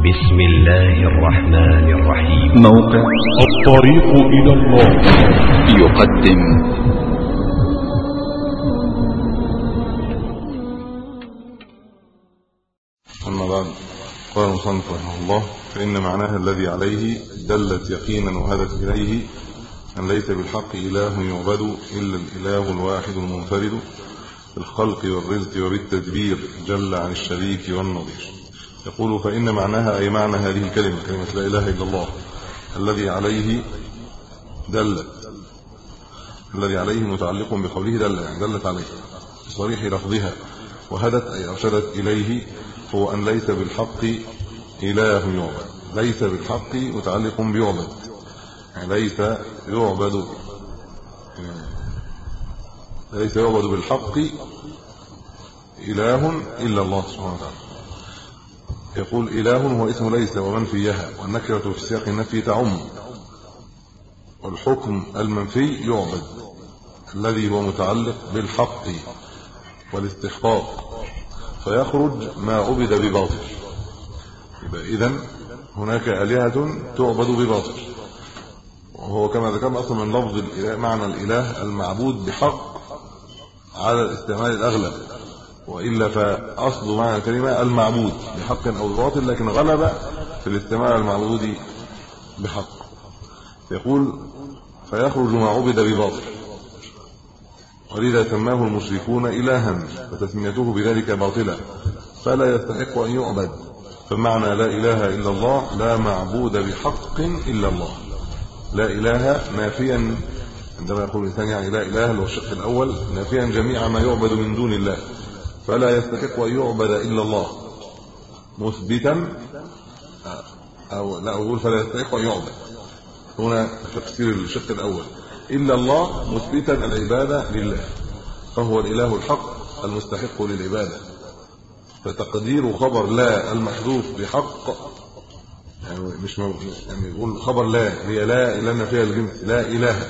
بسم الله الرحمن الرحيم. موقع الطريق إلى الله. يقدم. أما بعد قال المصنف رحمه الله فإن معناها الذي عليه دلت يقينا وهدت إليه أن ليس بالحق إله يعبد إلا الإله الواحد المنفرد بالخلق والرزق وبالتدبير جل عن الشريك والنظير. يقول فإن معناها أي معنى هذه الكلمة كلمة لا إله إلا الله الذي عليه دلت الذي عليه متعلق بقوله دل يعني دلت عليه بصريح لفظها وهدت أي أرشدت إليه هو أن ليس بالحق إله يعبد ليس بالحق متعلق بيعبد يعني ليس يعبد ليس يعبد بالحق إله إلا الله سبحانه وتعالى. يقول إله هو اسم ليس ومن فيها والنكرة في سياق النفي تعم. والحكم المنفي يعبد الذي هو متعلق بالحق والاستحقاق فيخرج ما عبد بباطل. يبقى اذا هناك آلهة تعبد بباطل. وهو كما ذكرنا أصلا من لفظ الإله معنى الإله المعبود بحق على الاستعمال الأغلب. وإلا فأصل معنى الكلمة المعبود بحق أو بباطل لكن غلب في الاستعمال المعبود بحق. يقول فيخرج ما عبد بباطل. ولذا سماه المشركون إلها فتسميته بذلك باطلا فلا يستحق أن يعبد. فمعنى لا إله إلا الله لا معبود بحق إلا الله. لا إله نافيا عندما يقول الإنسان يعني لا إله اللي هو الشق الأول نافيا جميع ما يعبد من دون الله. فلا يستحق أن يعبد إلا الله. مثبتا أو لا أقول فلا يستحق أن يعبد. هنا تفسير الشق الأول. إلا الله مثبتا العبادة لله. فهو الإله الحق المستحق للعبادة. فتقدير خبر لا المحذوف بحق يعني مش يعني يقول خبر لا هي لا لأن فيها الجنس لا إله.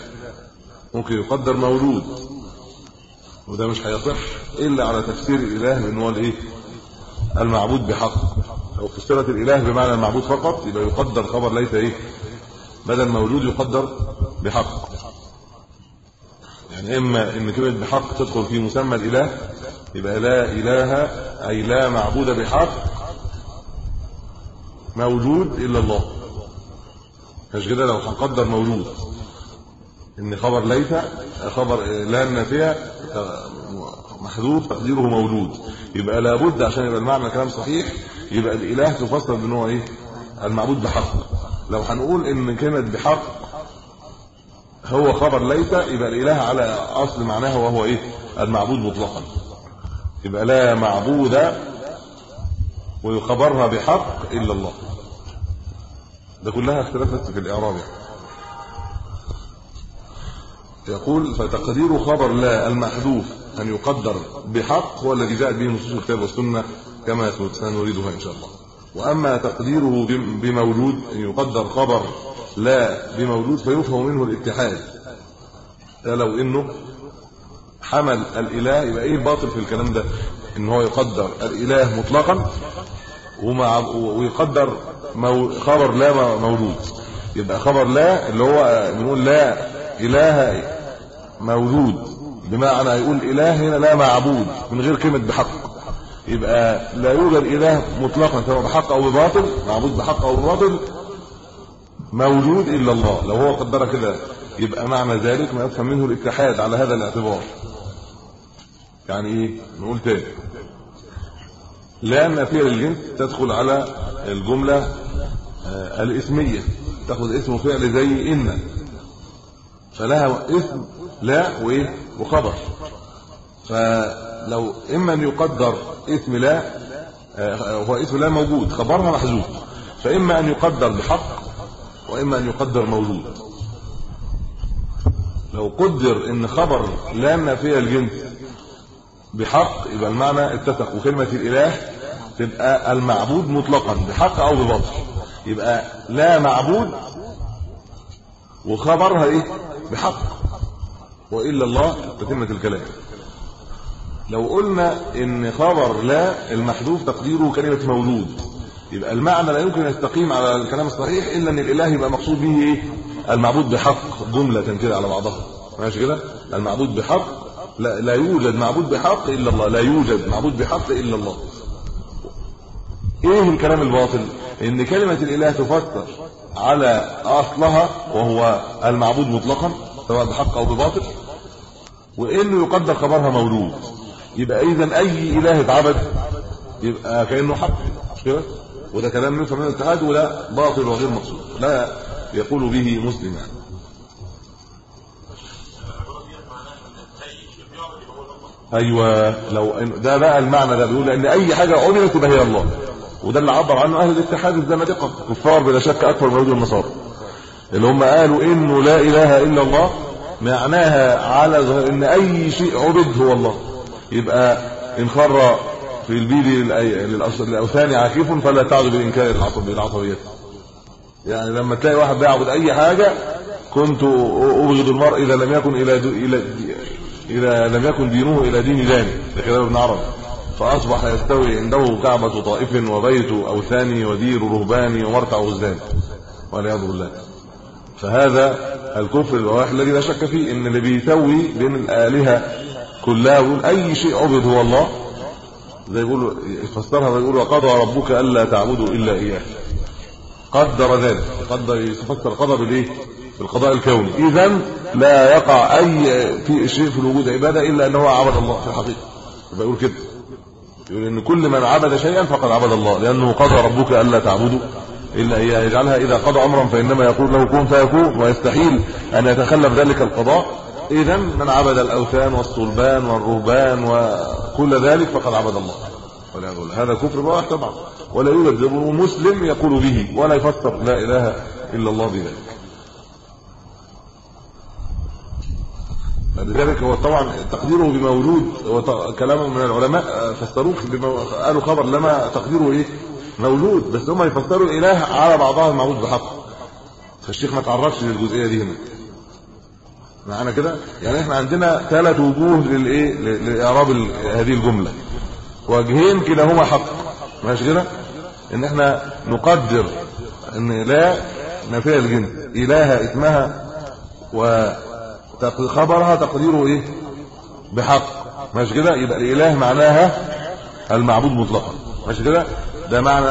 ممكن يقدر مولود. وده مش هيصح إلا على تفسير الإله لأن هو الإيه؟ المعبود بحق. لو فسرت الإله بمعنى المعبود فقط يبقى يقدر خبر ليس إيه؟ بدل مولود يقدر بحق. يعني إما إن كلمة بحق تدخل في مسمى الإله يبقى لا إله أي لا معبود بحق موجود إلا الله. مش كده؟ لو هنقدر موجود. إن خبر ليس خبر لا النافيه محذوف تقديره موجود يبقى لابد عشان يبقى المعنى كلام صحيح يبقى الإله تفسر بان هو إيه؟ المعبود بحق. لو هنقول إن كلمة بحق هو خبر ليس يبقى الإله على أصل معناه وهو إيه؟ المعبود مطلقا. يبقى لا معبود ويخبرها بحق إلا الله. ده كلها اختلافات في الإعراب يعني. يقول فتقدير خبر لا المحذوف أن يقدر بحق هو الذي جاءت به نصوص الكتاب والسنة كما سنريدها إن شاء الله. وأما تقديره بمولود أن يقدر خبر لا بمولود فيفهم منه الاتحاد. ده لو إنه حمل الإله يبقى إيه الباطل في الكلام ده؟ إن هو يقدر الإله مطلقا ومع ويقدر خبر لا مولود. يبقى خبر لا اللي هو بنقول لا إله مولود. بمعنى يقول إله هنا لا معبود من غير كلمة بحق. يبقى لا يوجد إله مطلقا سواء بحق أو بباطل معبود بحق أو بباطل موجود إلا الله. لو هو قدر كده يبقى معنى ذلك ما يفهم منه الاتحاد على هذا الاعتبار. يعني إيه؟ نقول تاني. لأن فيها الجنس تدخل على الجملة الإسمية. تاخذ اسم فعل زي إن. فلها اسم لا وايه وخبر. فلو اما ان يقدر اسم لا هو اسم لا موجود خبرها محذوف. فإما أن يقدر بحق وإما أن يقدر موجود. لو قدر إن خبر لا نافية الجنس بحق يبقى المعنى اتفق. وكلمة الإله تبقى المعبود مطلقا بحق أو بباطل. يبقى لا معبود وخبرها إيه؟ بحق. وإلا الله تتمة الكلام. لو قلنا إن خبر لا المحذوف تقديره كلمة مولود. يبقى المعنى لا يمكن يستقيم على الكلام الصحيح إلا إن الإله يبقى مقصود به إيه؟ المعبود بحق جملة كده على بعضها. ماشي كده؟ المعبود بحق لا لا يوجد معبود بحق إلا الله. لا يوجد معبود بحق إلا الله. إيه الكلام الباطل؟ إن كلمة الإله تفسر على أصلها وهو المعبود مطلقا سواء بحق أو بباطل وإنه يقدر خبرها مولود. يبقى اذا أي إله اتعبد يبقى كأنه حق. مش كده؟ وده كلام من الاتحاد ولا باطل وغير مقصود. لا يقول به مسلم. يعني أيوه لو ده بقى المعنى ده بيقول إن أي حاجة عملت تبقى هي الله. وده اللي عبر عنه أهل الاتحاد الزنادقه كفار بلا شك أكبر من اليهود والنصارى اللي هم قالوا إنه لا إله إلا الله معناها على إن أي شيء عبد هو الله. يبقى إن خر في البيد للأوثان عاكف فلا تعد بالانكار العصبيه يعني لما تلاقي واحد بيعبد أي حاجة كنت أبغض المرء إذا لم يكن إلى إلى اذا لم يكن دينه إلى دين داني ده كلام ابن عربي. فأصبح يستوي عنده كعبة طائف وبيت اوثاني ودير رهباني ومرتع غزلان والعياذ بالله. فهذا الكفر الواحد الذي لا شك فيه إن اللي بيسوي بين الآلهة كلها ويقول أي شيء عبد هو الله؟ زي يقولوا يفسرها ويقول وقضى ربك ألا تعبدوا إلا إياه. قدر ذلك قدر يفسر قضى بالايه بالقضاء الكوني. اذا لا يقع أي في شيء في الوجود عبادة إلا أنه عبد الله في الحقيقة. يبقى يقول كده. يقول إن كل من عبد شيئا فقد عبد الله لأنه قضى ربك ألا تعبدوا إلا إياه يجعلها إذا قضى امرا فإنما يقول له كن فيكون ويستحيل أن يتخلف ذلك القضاء. اذا من عبد الأوثان والصلبان والرهبان وكل ذلك فقد عبد الله. ولا يقول هذا كفر بواح طبعا. ولا يوجد مسلم يقول به ولا يفسر لا إله إلا الله بذلك. لذلك هو طبعا تقديره بمولود كلام من العلماء فسروه بمو... قالوا خبر لما تقديره إيه؟ مولود بس هم يفسروا الإله على بعضها المعبود بحق. فالشيخ ما تعرفش للجزئية دي هنا. معانا كده؟ يعني إحنا عندنا ثلاث وجوه للايه لإعراب هذه الجملة. وجهين كلاهما حق. ماشي كده؟ إن إحنا نقدر إن لا نفي الجنس اله اسمها و خبرها تقديره إيه؟ بحق. ماشي كده؟ يبقى الإله معناها المعبود مطلقا. ماشي كده؟ ده معنى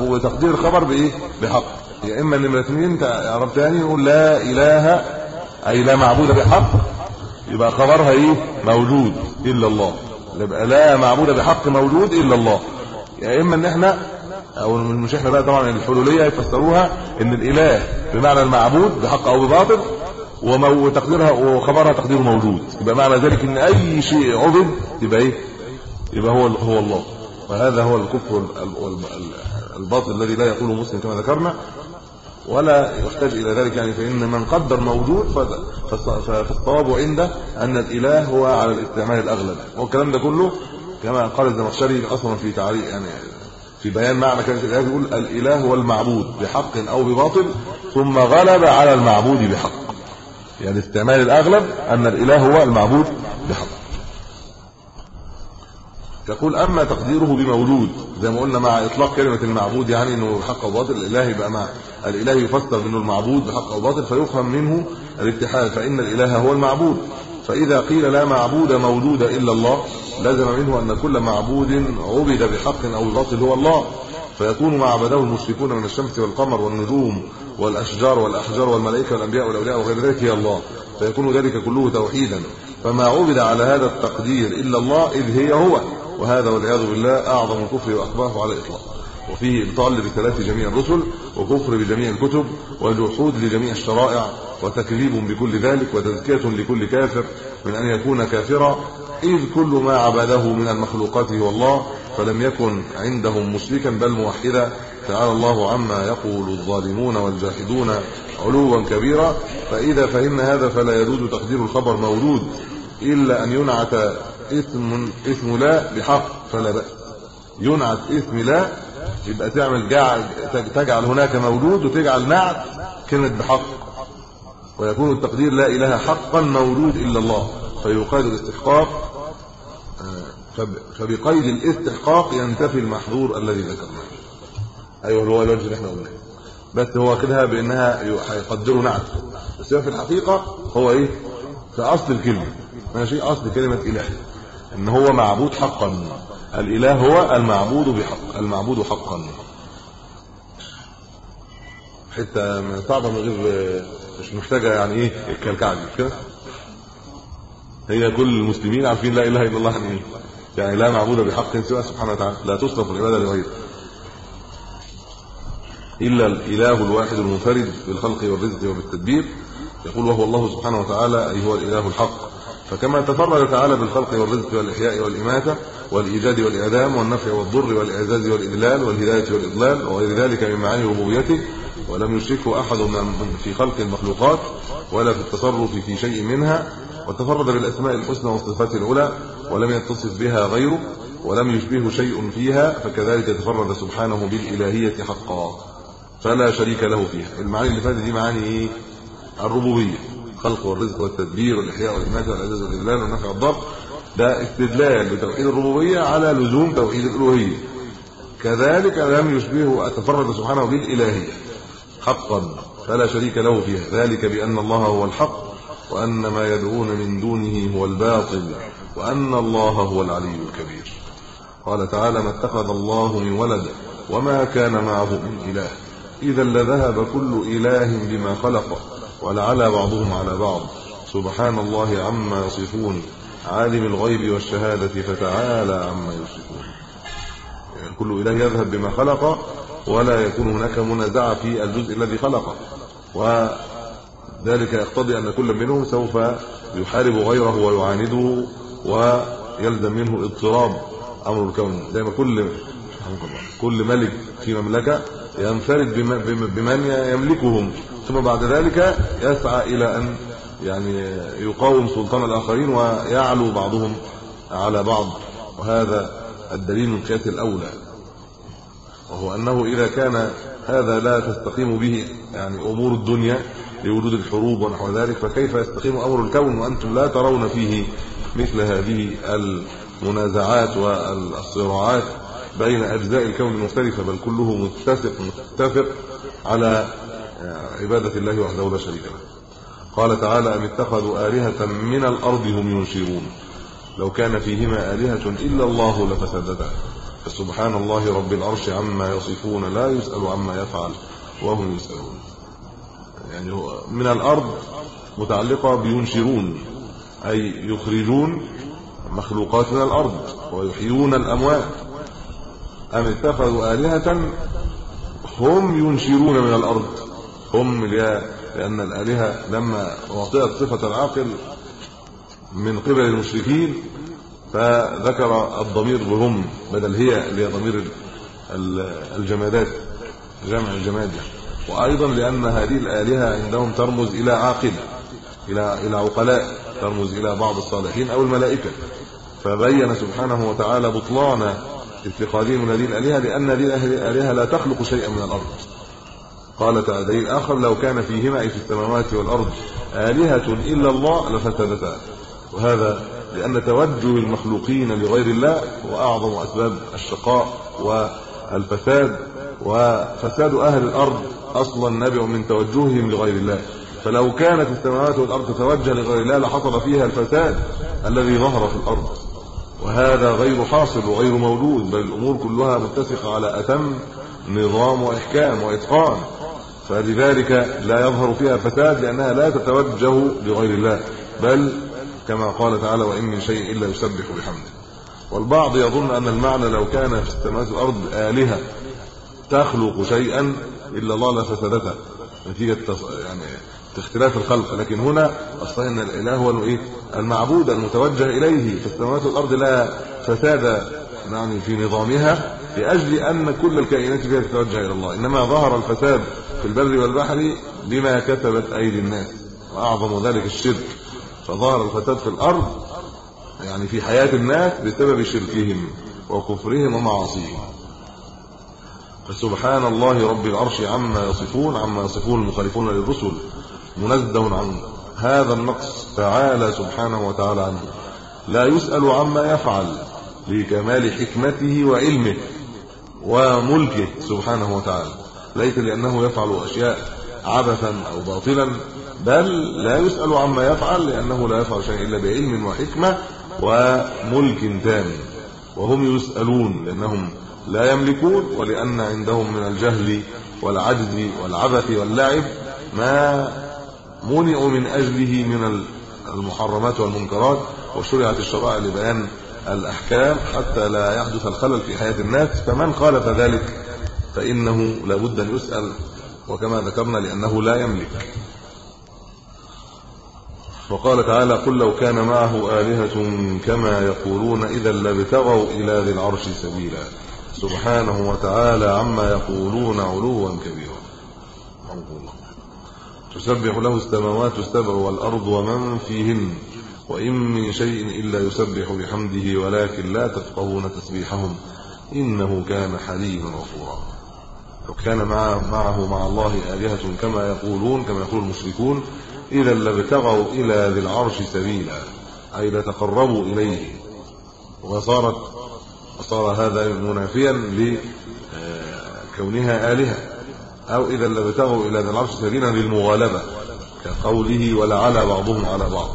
وتقدير الخبر بإيه؟ بحق. يا إما نمره اثنين تعرف تاني نقول لا إله أي لا معبود بحق يبقى خبرها إيه؟ موجود إلا الله. يبقى لا معبود بحق موجود إلا الله. يا إما إن إحنا أو مش إحنا بقى طبعا الحلولية يفسروها إن الإله بمعنى المعبود بحق أو بباطل وتقديرها وخبرها تقدير موجود يبقى معنى ذلك إن أي شيء عبد يبقى إيه؟ يبقى هو هو الله. وهذا هو الكفر الباطل الذي لا يقوله مسلم كما ذكرنا ولا يحتاج إلى ذلك يعني فإن من قدر موجود فالصواب عنده أن الإله هو على الاستعمال الأغلب. والكلام ده كله كما قال الزمخشري أصلا في تعريف يعني في بيان معنى كلمة الإله يقول الإله هو المعبود بحق أو بباطل ثم غلب على المعبود بحق. يعني استعمال الأغلب أن الإله هو المعبود بحق. يقول أما تقديره بمولود زي ما قلنا مع إطلاق كلمة المعبود يعني إنه حق أو باطل الإله يبقى مع الإله يفسر إنه المعبود بحق أو باطل فيفهم منه الاتحاد فإن الإله هو المعبود. فإذا قيل لا معبود مولود إلا الله لازم منه أن كل معبود عبد بحق أو بباطل هو الله. فيكون ما عبده المشركون من الشمس والقمر والنجوم والأشجار والأحجار والملائكة والأنبياء والأولياء وغير ذلك هي الله. فيكون ذلك كله توحيدا. فما عبد على هذا التقدير إلا الله إذ هي هو. وهذا والعياذ بالله أعظم الكفر وأقبحه على الإطلاق. وفيه إبطال لرسالات جميع الرسل وكفر بجميع الكتب وجحود لجميع الشرائع وتكذيب بكل ذلك وتزكية لكل كافر من أن يكون كافرا. إذ كل ما عبده من المخلوقات هو الله. فلم يكن عندهم مشركا بل موحدا. تعالى الله عما يقول الظالمون والجاحدون علوا كبيرا. فإذا فهمنا هذا فلا يجوز تقدير الخبر مولود إلا أن ينعت اسم اسم لا بحق. فلا بأس. ينعت اسم لا يبقى تعمل جعل تجعل هناك مولود وتجعل نعت كلمة بحق. ويكون التقدير لا إله حقا مولود إلا الله. فيقال الاستحقاق فبقيد الاستحقاق ينتفي المحظور الذي ذكرناه. أيوه هو الوجه اللي إحنا قلناه. بس هو كده بأنها هيقدروا نعت. بس في الحقيقة هو إيه؟ في أصل الكلمة. ماشي؟ أصل كلمة إله. إن هو معبود حقا. الإله هو المعبود بحق المعبود حقا. حتة صعبة من غير مش محتاجة يعني إيه؟ الكلكعه كده؟ هي كل المسلمين عارفين لا إله إلا الله يعني إيه؟ يعني لا معبود بحق سوى سبحانه وتعالى لا تصرف العبادة لغيره. إلا الإله الواحد المنفرد بالخلق والرزق وبالتدبير يقول وهو الله سبحانه وتعالى أي هو الإله الحق. فكما تفرد تعالى بالخلق والرزق والإحياء والإماتة والإيجاد والإعدام والنفع والضر والإعزاز والإذلال والهداية والإضلال وغير ذلك من معاني ربوبيته ولم يشركه أحد من في خلق المخلوقات ولا في التصرف في شيء منها وتفرد بالأسماء الحسنى والصفات العلى ولم يتصف بها غيره ولم يشبهه شيء فيها فكذلك تفرد سبحانه بالإلهية حقا. فلا شريك له فيها. المعاني اللي فاتت دي معاني إيه؟ الربوبية. الخلق والرزق والتدبير والإحياء والإماتة والعزاز والإذلال والنفع والضر. ده استدلال بتوحيد الربوبية على لزوم توحيد الألوهية. كذلك لم يشبهه تفرد سبحانه بالإلهية حقا. فلا شريك له فيها. ذلك بأن الله هو الحق وأن ما يدعون من دونه هو الباطل. وأن الله هو العلي الكبير. قال تعالى ما اتخذ الله من ولد وما كان معه من إله. إذا لذهب كل إله بما خلق ولعلى بعضهم على بعض. سبحان الله عما يصفون. عالم الغيب والشهادة فتعالى عما يشركون يعني كل إله يذهب بما خلق ولا يكون هناك منازعه في الجزء الذي خلقه وذلك يقتضي أن كل منهم سوف يحارب غيره ويعانده ويلزم منه اضطراب أمر الكون زي ما كل كل ملك في مملكة ينفرد بمن يملكهم. ثم بعد ذلك يسعى إلى أن يعني يقاوم سلطان الآخرين ويعلو بعضهم على بعض. وهذا الدليل من قياس الأولى. وهو أنه إذا كان هذا لا تستقيم به يعني أمور الدنيا لوجود الحروب ونحو ذلك فكيف يستقيم أمر الكون وأنتم لا ترون فيه؟ مثل هذه المنازعات والصراعات بين أجزاء الكون المختلفة بل كله متفق متفق على عبادة الله وحده لا شريك له. قال تعالى ام اتخذوا الهه من الأرض هم ينشرون. لو كان فيهما الهه الا الله لفسدتا. فسبحان الله رب العرش عما يصفون لا يسأل عما يفعل وهم يسألون. يعني من الأرض متعلقة بينشرون. أي يخرجون مخلوقات من الأرض ويحيون الأموات. أم اتخذوا آلهة؟ هم ينشرون من الأرض. هم لأن الآلهة لما وطئت صفة العاقل من قبل المشركين فذكر الضمير بهم بدل هي اللي هي ضمير الجمادات جمع الجماد. وأيضا لأن هذه الآلهة عندهم ترمز إلى عاقل. إلى إلى عقلاء ترمز إلى بعض الصالحين أو الملائكة. فبين سبحانه وتعالى بطلان اتخاذهم هذه الآلهة لأن هذه الآلهة لا تخلق شيئا من الأرض. قال تعالى دليل آخر لو كان فيهما أي في السماوات والأرض آلهة إلا الله لفسدتا. وهذا لأن توجه المخلوقين لغير الله هو أعظم أسباب الشقاء والفساد. وفساد أهل الأرض أصلا نابع من توجههم لغير الله. فلو كانت السماوات والأرض تتوجه لغير الله لحصل فيها الفساد الذي ظهر في الأرض. وهذا غير حاصل وغير موجود بل الأمور كلها متسقة على أتم نظام وإحكام وإتقان. فلذلك لا يظهر فيها فساد لأنها لا تتوجه لغير الله. بل كما قال تعالى وإن من شيء إلا يسبح بحمده. والبعض يظن أن المعنى لو كان في السماوات والأرض آلهة تخلق شيئا إلا الله لفسدتها نتيجة يعني اختلاف الخلق لكن هنا أصلا إن الإله هو الايه المعبود المتوجه إليه في السماوات والأرض لا فساد يعني في نظامها لأجل أن كل الكائنات فيها تتوجه إلى الله. إنما ظهر الفساد في البر والبحر بما كسبت أيدي الناس وأعظم ذلك الشرك. فظهر الفساد في الأرض يعني في حياة الناس بسبب شركهم وكفرهم ومعاصيهم. فسبحان الله رب العرش عما يصفون عما يصفون المخالفون للرسل. منزه عن هذا النقص تعالى سبحانه وتعالى عنه. لا يسأل عما يفعل لكمال حكمته وعلمه وملكه سبحانه وتعالى. ليس لأنه يفعل أشياء عبثا أو باطلا بل لا يسأل عما يفعل لأنه لا يفعل شيئا إلا بعلم وحكمة وملك تام. وهم يسألون لأنهم لا يملكون ولأن عندهم من الجهل والعجز والعبث واللعب ما منعوا من أجله من المحرمات والمنكرات وشرعت الشرائع لبيان الأحكام حتى لا يحدث الخلل في حياة الناس. فمن خالف ذلك فإنه لابد أن يسأل وكما ذكرنا لأنه لا يملك. وقال تعالى قل لو كان معه آلهة كما يقولون إذا لابتغوا إلى ذي العرش سبيلا. سبحانه وتعالى عما يقولون علوا كبيرا. تسبح له السماوات السبع والأرض ومن فيهن. وإن من شيء إلا يسبح بحمده ولكن لا تفقهون تسبيحهم. إنه كان حليما غفورا. لو كان معه مع الله آلهة كما يقولون كما يقول المشركون إذا لابتغوا إلى ذي العرش سبيلا. أي لتقربوا إليه. وصارت صار هذا منافيا لكونها آلهة. أو إذا لابتغوا إلى ذي العرش سبيلا للمغالبة كقوله ولعلى بعضهم على بعض.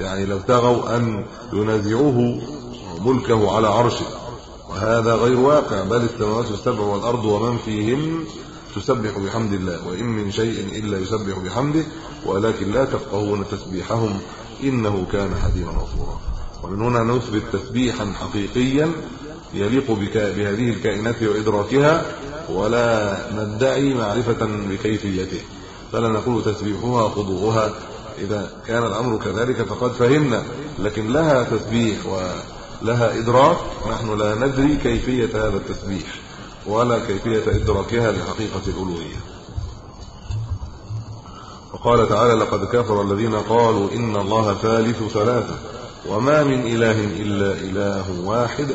يعني لو ابتغوا أن ينازعوه ملكه على عرشه. وهذا غير واقع بل السماوات السبع والأرض ومن فيهن تسبح بحمد الله وإن من شيء إلا يسبح بحمده ولكن لا تفقهون تسبيحهم إنه كان حليما غفورا. ومن هنا نثبت تسبيحا حقيقيا يليق بهذه الكائنات وإدراكها ولا ندعي معرفة بكيفيته. فلا نقول تسبيحها خضوعها. إذا كان الأمر كذلك فقد فهمنا لكن لها تسبيح ولها إدراك. نحن لا ندري كيفية هذا التسبيح ولا كيفية إدراكها لحقيقة الألوهية. وقال تعالى لقد كفر الذين قالوا إن الله ثالث ثلاثة وما من إله إلا إله واحد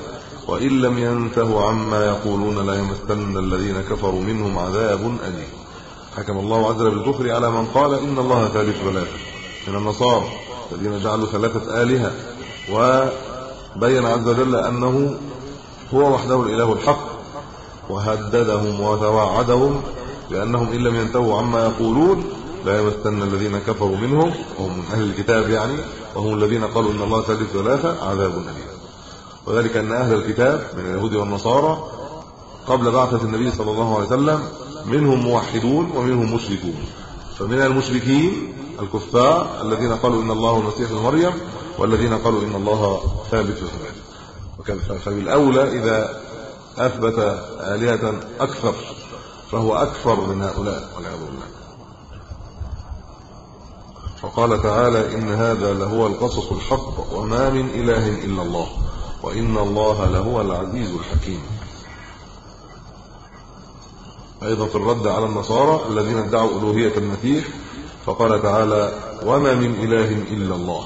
وإن لم ينتهوا عما يقولون لا يمثلن الذين كفروا منهم عذاب أليم. حكم الله عز وجل بالكفر على من قال إن الله ثالث ثلاثة من النصارى الذين جعلوا ثلاثة آلهة وبين عز وجل أنه هو وحده الإله الحق وهددهم وتوعدهم بأنهم إن لم ينتهوا عما يقولون لا يمسن الذين كفروا منهم وهم من أهل الكتاب يعني وهم الذين قالوا إن الله ثالث ثلاثة عذاب أليم. وذلك أن أهل الكتاب من اليهود والنصارى قبل بعثة النبي صلى الله عليه وسلم منهم موحدون ومنهم مشركون. فمن المشركين الكفار الذين قالوا إن الله المسيح ابن مريم والذين قالوا إن الله ثالث ثلاثة وكان فبالاولى إذا أثبت آلهة أكثر فهو أكثر من هؤلاء والعياذ بالله. فقال تعالى إن هذا لهو القصص الحق وما من إله إلا الله. وإن الله لهو العزيز الحكيم. أيضا في الرد على النصارى الذين ادعوا ألوهية المسيح فقال تعالى وما من إله إلا الله.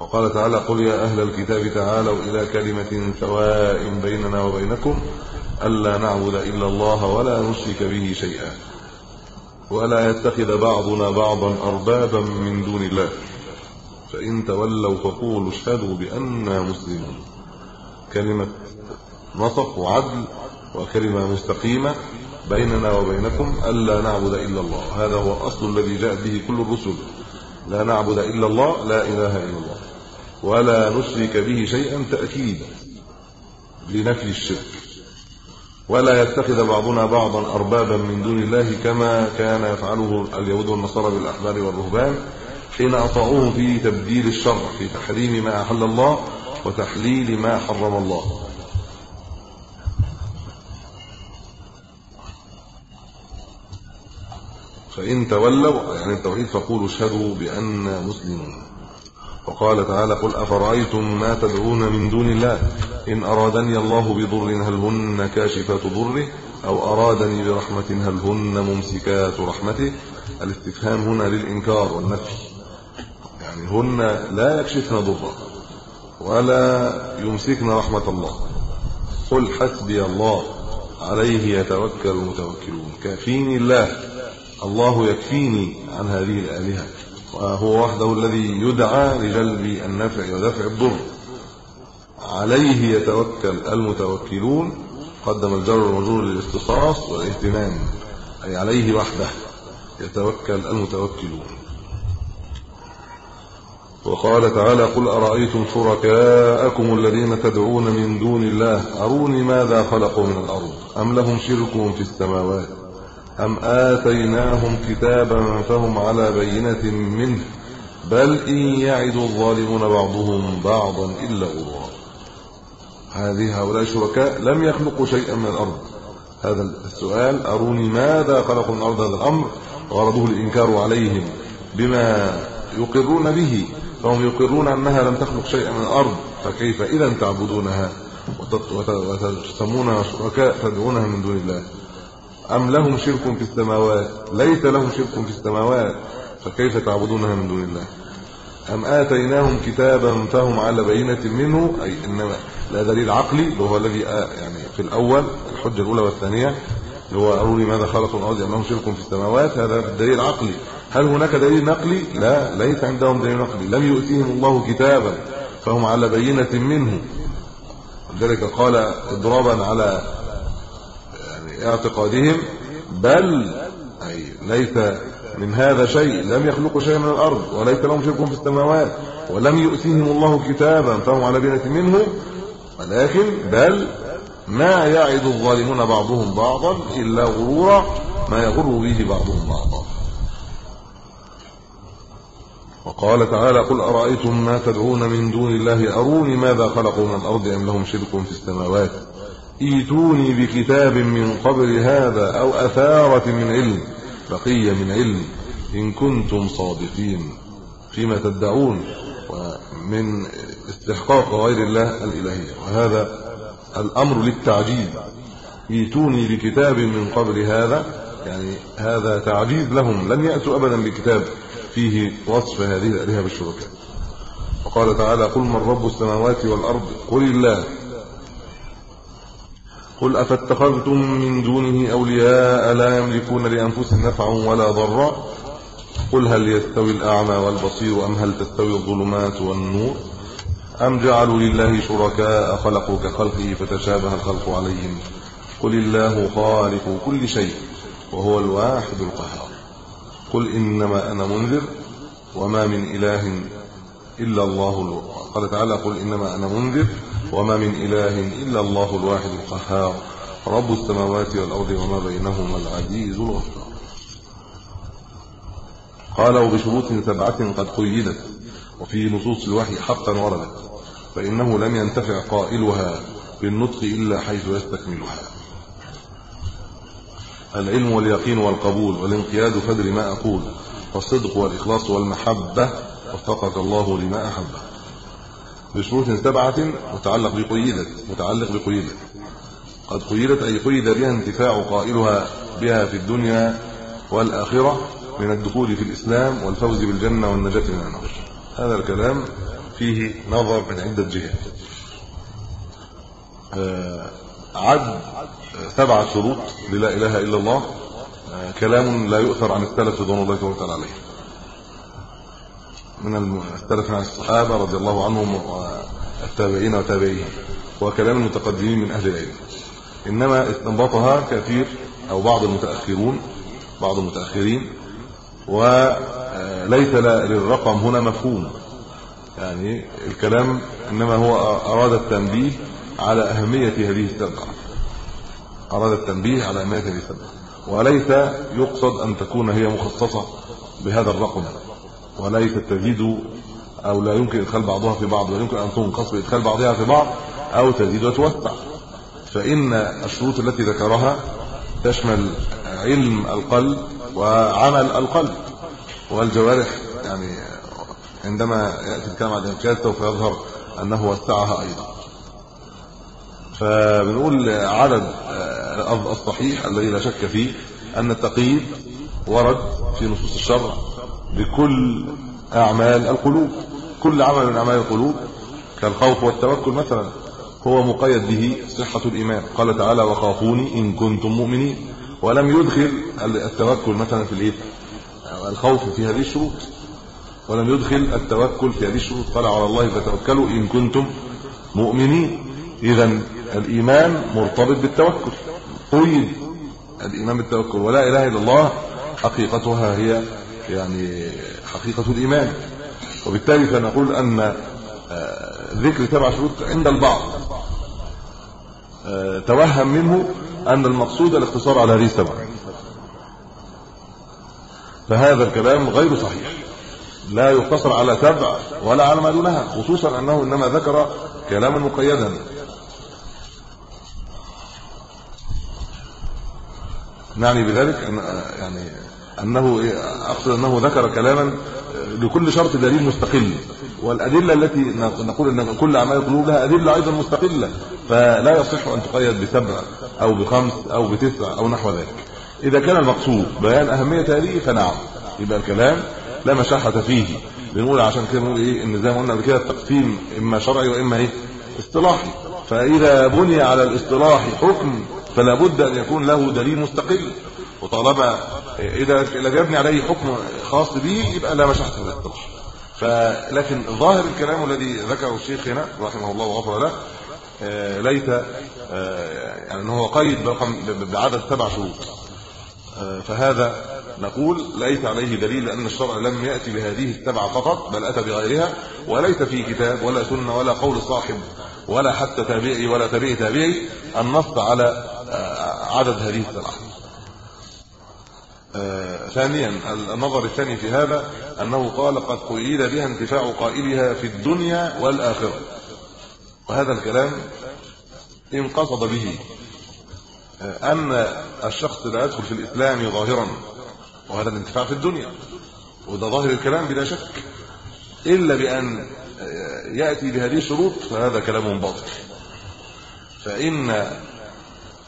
وقال تعالى قل يا أهل الكتاب تعالوا إلى كلمة سواء بيننا وبينكم ألا نعبد إلا الله ولا نشرك به شيئا. ولا يتخذ بعضنا بعضا اربابا من دون الله. فإن تولوا فقولوا اشهدوا بأننا مسلمون. كلمة نصف وعدل وكلمة مستقيمة بيننا وبينكم ألا نعبد إلا الله. هذا هو الاصل الذي جاء به كل الرسل. لا نعبد إلا الله لا إله إلا الله. ولا نشرك به شيئا تاكيدا لنفي الشرك. ولا يتخذ بعضنا بعضا اربابا من دون الله كما كان يفعله اليهود والنصارى بالأحبار والرهبان. حين أطاعوه في تبديل الشرع في تحريم ما أحل الله وتحليل ما حرم الله. فإن تولوا يعني التوحيد فقولوا اشهدوا بأن مسلمون. وقال تعالى قل أفرأيتم ما تدعون من دون الله؟ إن أرادني الله بضر هل هن كاشفات ضره؟ أو أرادني برحمة هل هن ممسكات رحمته؟ الاستفهام هنا للإنكار والنفي. يعني هن لا يكشفن ضره ولا يمسكن رحمة الله. قل حسبي الله عليه يتوكل المتوكلون. كافيني الله الله يكفيني عن هذه الآلهة. وهو وحده الذي يدعى لجلب النفع ودفع الضر. عليه يتوكل المتوكلون. قدم الجر والمجرور للاختصاص والاهتمام أي عليه وحده يتوكل المتوكلون. وقال تعالى قل أرأيتم شركاءكم الذين تدعون من دون الله أروني ماذا خلقوا من الأرض أم لهم شرك في السماوات أم آتيناهم كتابا فهم على بينة منه بل إن يعد الظالمون بعضهم بعضا إلا غرورا هذه هؤلاء الشركاء لم يخلقوا شيئا من الأرض. هذا السؤال أروني ماذا خلقوا من الأرض؟ هذا الأمر غرضه الإنكار عليهم بما يقرون به. فهم يقرون أنها لم تخلق شيئا من الأرض فكيف إذا تعبدونها؟ وتسمونها شركاء تدعونها من دون الله. أم لهم شرك في السماوات؟ ليس لهم شرك في السماوات فكيف تعبدونها من دون الله؟ أم آتيناهم كتابا فهم على بينة منه؟ أي إنما لا دليل عقلي وهو الذي يعني في الأول الحجة الأولى والثانية اللي هو أروني ماذا خلقوا الأرض أنهم شرك في السماوات؟ هذا الدليل عقلي. هل هناك دليل نقلي؟ لا ليس عندهم دليل نقلي. لم يؤتيهم الله كتابا فهم على بينة منه. لذلك قال اضرابا على يعني اعتقادهم بل أي ليس من هذا شيء. لم يخلقوا شيئا من الأرض وليس لهم شرك في السماوات. ولم يؤتيهم الله كتابا فهم على بينة منه. ولكن بل ما يعد الظالمون بعضهم بعضا إلا غرورا ما يغر به بعضهم بعضا. وقال تعالى قل أرأيتم ما تدعون من دون الله أروني ماذا خلقوا من الأرض أم لهم شرك في السماوات؟ إيتوني بكتاب من قبل هذا أو أثارة من علم بقية من علم إن كنتم صادقين. فيما تدعون ومن استحقاق غير الله الإلهية. وهذا الأمر للتعجيز إيتوني بكتاب من قبل هذا يعني هذا تعجيز لهم. لن يأتوا أبدا بكتاب. فيه وصف هذه الآلهة بالشركاء. وقال تعالى قل من رب السماوات والأرض؟ قل الله. قل أفاتخذتم من دونه أولياء لا يملكون لأنفسهم نفعا ولا ضرا؟ قل هل يستوي الأعمى والبصير أم هل تستوي الظلمات والنور؟ أم جعلوا لله شركاء خلقوا كخلقه فتشابه الخلق عليهم؟ قل الله خالق كل شيء وهو الواحد القهار. قل إنما أنا منذر وما من إله إلا الله قال تعالى قل إنما أنا منذر وما من إله إلا الله الواحد القهار رب السماوات والأرض وما بينهما العزيز الغفار. قال وبشروط سبعة قد قيدت وفي نصوص الوحي حقا وردت فإنه لم ينتفع قائلها بالنطق إلا حيث يستكملها. العلم واليقين والقبول والانقياد فدر ما أقول والصدق والإخلاص والمحبة وفقك الله لما أحبه بشروط سبعة متعلق بقيدت متعلق بقيدت قد قيدت أي قيد بها انتفاع قائلها بها في الدنيا والآخرة من الدخول في الإسلام والفوز بالجنة والنجاة من النار. هذا الكلام فيه نظر من عدة جهات. آه، عد سبعة شروط للا إله إلا الله كلام لا يؤثر عن السلف رضوان الله تعالى عليه. من السلف عن الصحابة رضي الله عنهم والتابعين وتابعيهم وكلام المتقدمين من أهل العلم. إنما استنبطها كثير أو بعض المتأخرون بعض المتأخرين وليس للرقم هنا مفهوم. يعني الكلام إنما هو أراد التنبيه على أهمية هذه السبعة أراد التنبيه على هذه السبعة وليس يقصد أن تكون هي مخصصة بهذا الرقم. وليس تزيد أو لا يمكن إدخال بعضها في بعض ولا يمكن أن تنقص بإدخال بعضها في بعض أو تزيد وتوسع. فإن الشروط التي ذكرها تشمل علم القلب وعمل القلب والجوارح. يعني عندما يأتي الكلام عن الانقياد سوف يظهر أنه وسعها أيضا. فبنقول عدد الصحيح الذي لا شك فيه أن التقييد ورد في نصوص الشرع بكل أعمال القلوب. كل عمل من أعمال القلوب كالخوف والتوكل مثلا هو مقيد به صحة الإيمان. قال تعالى وخافوني إن كنتم مؤمنين. ولم يدخل التوكل مثلا في الايه الخوف في هذه الشروط. ولم يدخل التوكل في هذه الشروط. قال على الله فتوكلوا إن كنتم مؤمنين. إذا الإيمان مرتبط بالتوكل. قيد الايمان بالتوكل ولا إله إلا الله حقيقتها هي يعني حقيقة الإيمان. وبالتالي فنقول أن آه، ذكر سبع شروط عند البعض. آه، توهم منه أن المقصود الاقتصار على هذه السبع. فهذا الكلام غير صحيح. لا يقتصر على سبع ولا على ما دونها خصوصا أنه إنما ذكر كلاما مقيدا. نعني بذلك أن يعني أنه أقصد أنه ذكر كلاما لكل شرط دليل مستقل. والأدلة التي نقول أن كل أعمال القلوب لها أدلة أيضا مستقلة فلا يصح أن تقيد بسبع أو بخمس أو بتسع أو نحو ذلك. إذا كان المقصود بيان أهمية هذه فنعم. يبقى الكلام لا مشاحة فيه. بنقول عشان كده نقول إيه إن زي ما قلنا قبل كده التقسيم إما شرعي وإما إيه؟ اصطلاحي. فإذا بني على الاصطلاح حكم فلا بد أن يكون له دليل مستقل. وطالما إذا لم يبني عليه حكم خاص به يبقى لا مشاحة في الإصطلاح. فلكن ظاهر الكلام الذي ذكره الشيخ هنا رحمه الله وغفر له آه، ليس آه، يعني إنه هو قيد بعدد سبع شروط. آه، فهذا نقول ليس عليه دليل لأن الشرع لم يأتي بهذه السبعه فقط بل أتى بغيرها. وليس في كتاب ولا سنة ولا قول صاحب ولا حتى تابعي ولا تابعي تابعي النص على عدد هذه السبعه آه، ثانيا النظر الثاني في هذا أنه قال قد قيد بها انتفاع قائلها في الدنيا والآخرة. وهذا الكلام ان قصد به أن الشخص لا يدخل في الإسلام ظاهرا وهذا الانتفاع في الدنيا. وده ظاهر الكلام بلا شك إلا بأن يأتي بهذه الشروط فهذا كلام باطل. فإن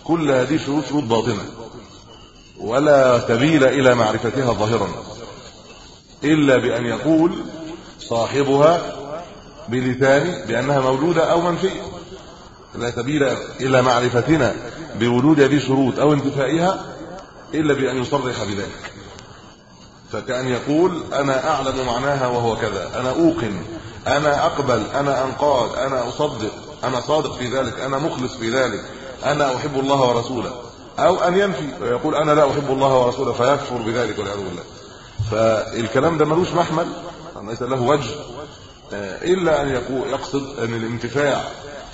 كل هذه الشروط شروط باطنة. ولا سبيل إلى معرفتها ظاهرا. إلا بأن يقول صاحبها بلسانه بأنها موجوده أو منفية. لا سبيل إلى معرفتنا بوجود هذه الشروط أو انتفائها إلا بأن يصرح بذلك. فكأن يقول أنا أعلم معناها وهو كذا. أنا أوقن. أنا أقبل. أنا أنقاد. أنا أصدق. أنا صادق في ذلك. أنا مخلص في ذلك. أنا أحب الله ورسوله. أو أن ينفي ويقول أنا لا أحب الله ورسوله فيكفر بذلك والعياذ بالله. فالكلام ده ملوش محمل ليس له وجه. إلا أن يقول يقصد أن الانتفاع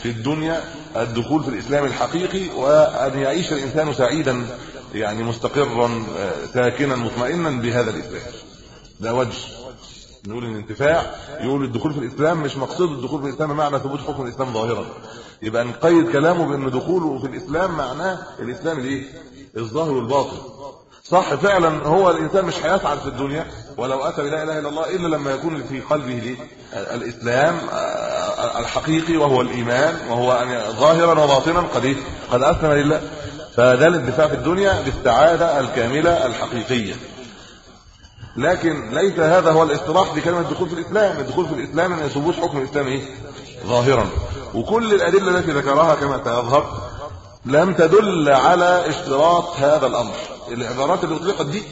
في الدنيا الدخول في الإسلام الحقيقي وأن يعيش الإنسان سعيدا يعني مستقرا آه، ساكنا مطمئنا بهذا الإسلام. ده وجه. نقول إن الانتفاع يقول الدخول في الإسلام مش مقصود الدخول في الإسلام معنى ثبوت حكم الإسلام ظاهرا. يبقى نقيد كلامه بأن دخوله في الإسلام معناه الإسلام الإيه؟ الظاهر والباطن. صح فعلا هو الإنسان مش هيسعد في الدنيا ولو أتى بلا إله إلا الله إلا لما يكون في قلبه الإسلام آه، الحقيقي وهو الإيمان وهو ظاهرا وباطنا قد إيه؟ قد أسلم لله. فده الدفاع في الدنيا بالسعادة الكاملة الحقيقية. لكن ليس هذا هو الاصطلاح بكلمه الدخول في الإسلام. الدخول في الإسلام ان ثبوت حكم الإسلام إيه؟ ظاهرا. وكل الأدلة التي ذكرها كما تظهر لم تدل على اشتراط هذا الأمر. العبارات اللي أطلقت دي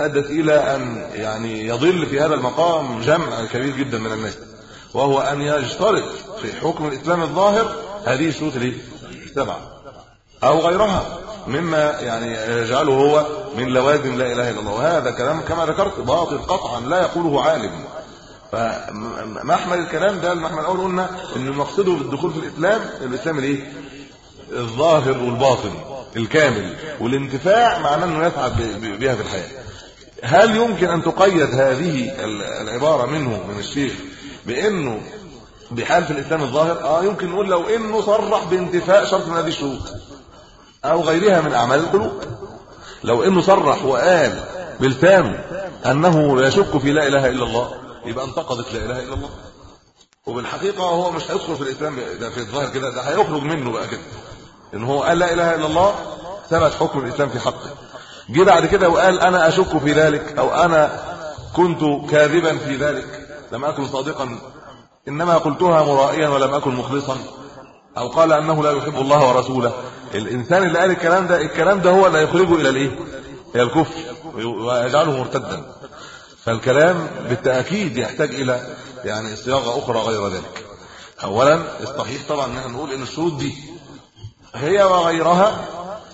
أدت إلى أن يعني يضل في هذا المقام جمع كبير جدا من الناس. وهو أن يشترط في حكم الإسلام الظاهر هذه الشروط السبعه أو غيرها. مما يعني يجعله هو من لوازم لا إله إلا الله. وهذا كلام كما ذكرت باطل قطعا لا يقوله عالم. فمحمل الكلام ده المحمل الأول قلنا ان مقصده بالدخول في الإسلام الإسلام الإيه؟ الظاهر والباطن الكامل. والانتفاع معناه إنه يسعد بها في الحياة. هل يمكن أن تقيد هذه العبارة منه من الشيخ بإنه بحال في الإسلام الظاهر؟ آه يمكن نقول لو إنه صرح بانتفاء شرط من هذه الشروط. أو غيرها من أعمال القلوب. لو إنه صرح وقال بلسانه أنه يشك في لا إله إلا الله يبقى انتقدت لا إله إلا الله. وبالحقيقة هو مش هيدخل في الإسلام ده في الظاهر كده ده هيخرج منه بقى كده. إن هو قال لا إله إلا الله ثبت حكم الإسلام في حقه. جه بعد كده وقال أنا أشك في ذلك أو أنا كنت كاذبا في ذلك. لم أكن صادقا. إنما قلتها مرائيا ولم أكن مخلصا. أو قال أنه لا يحب الله ورسوله. الإنسان اللي قال الكلام ده الكلام ده هو اللي يخرجه إلى الإيه؟ إلى الكفر ويجعله مرتدا. فالكلام بالتأكيد يحتاج إلى يعني صياغة أخرى غير ذلك. اولا الصحيح طبعا إن إحنا نقول إن الشروط دي هي وغيرها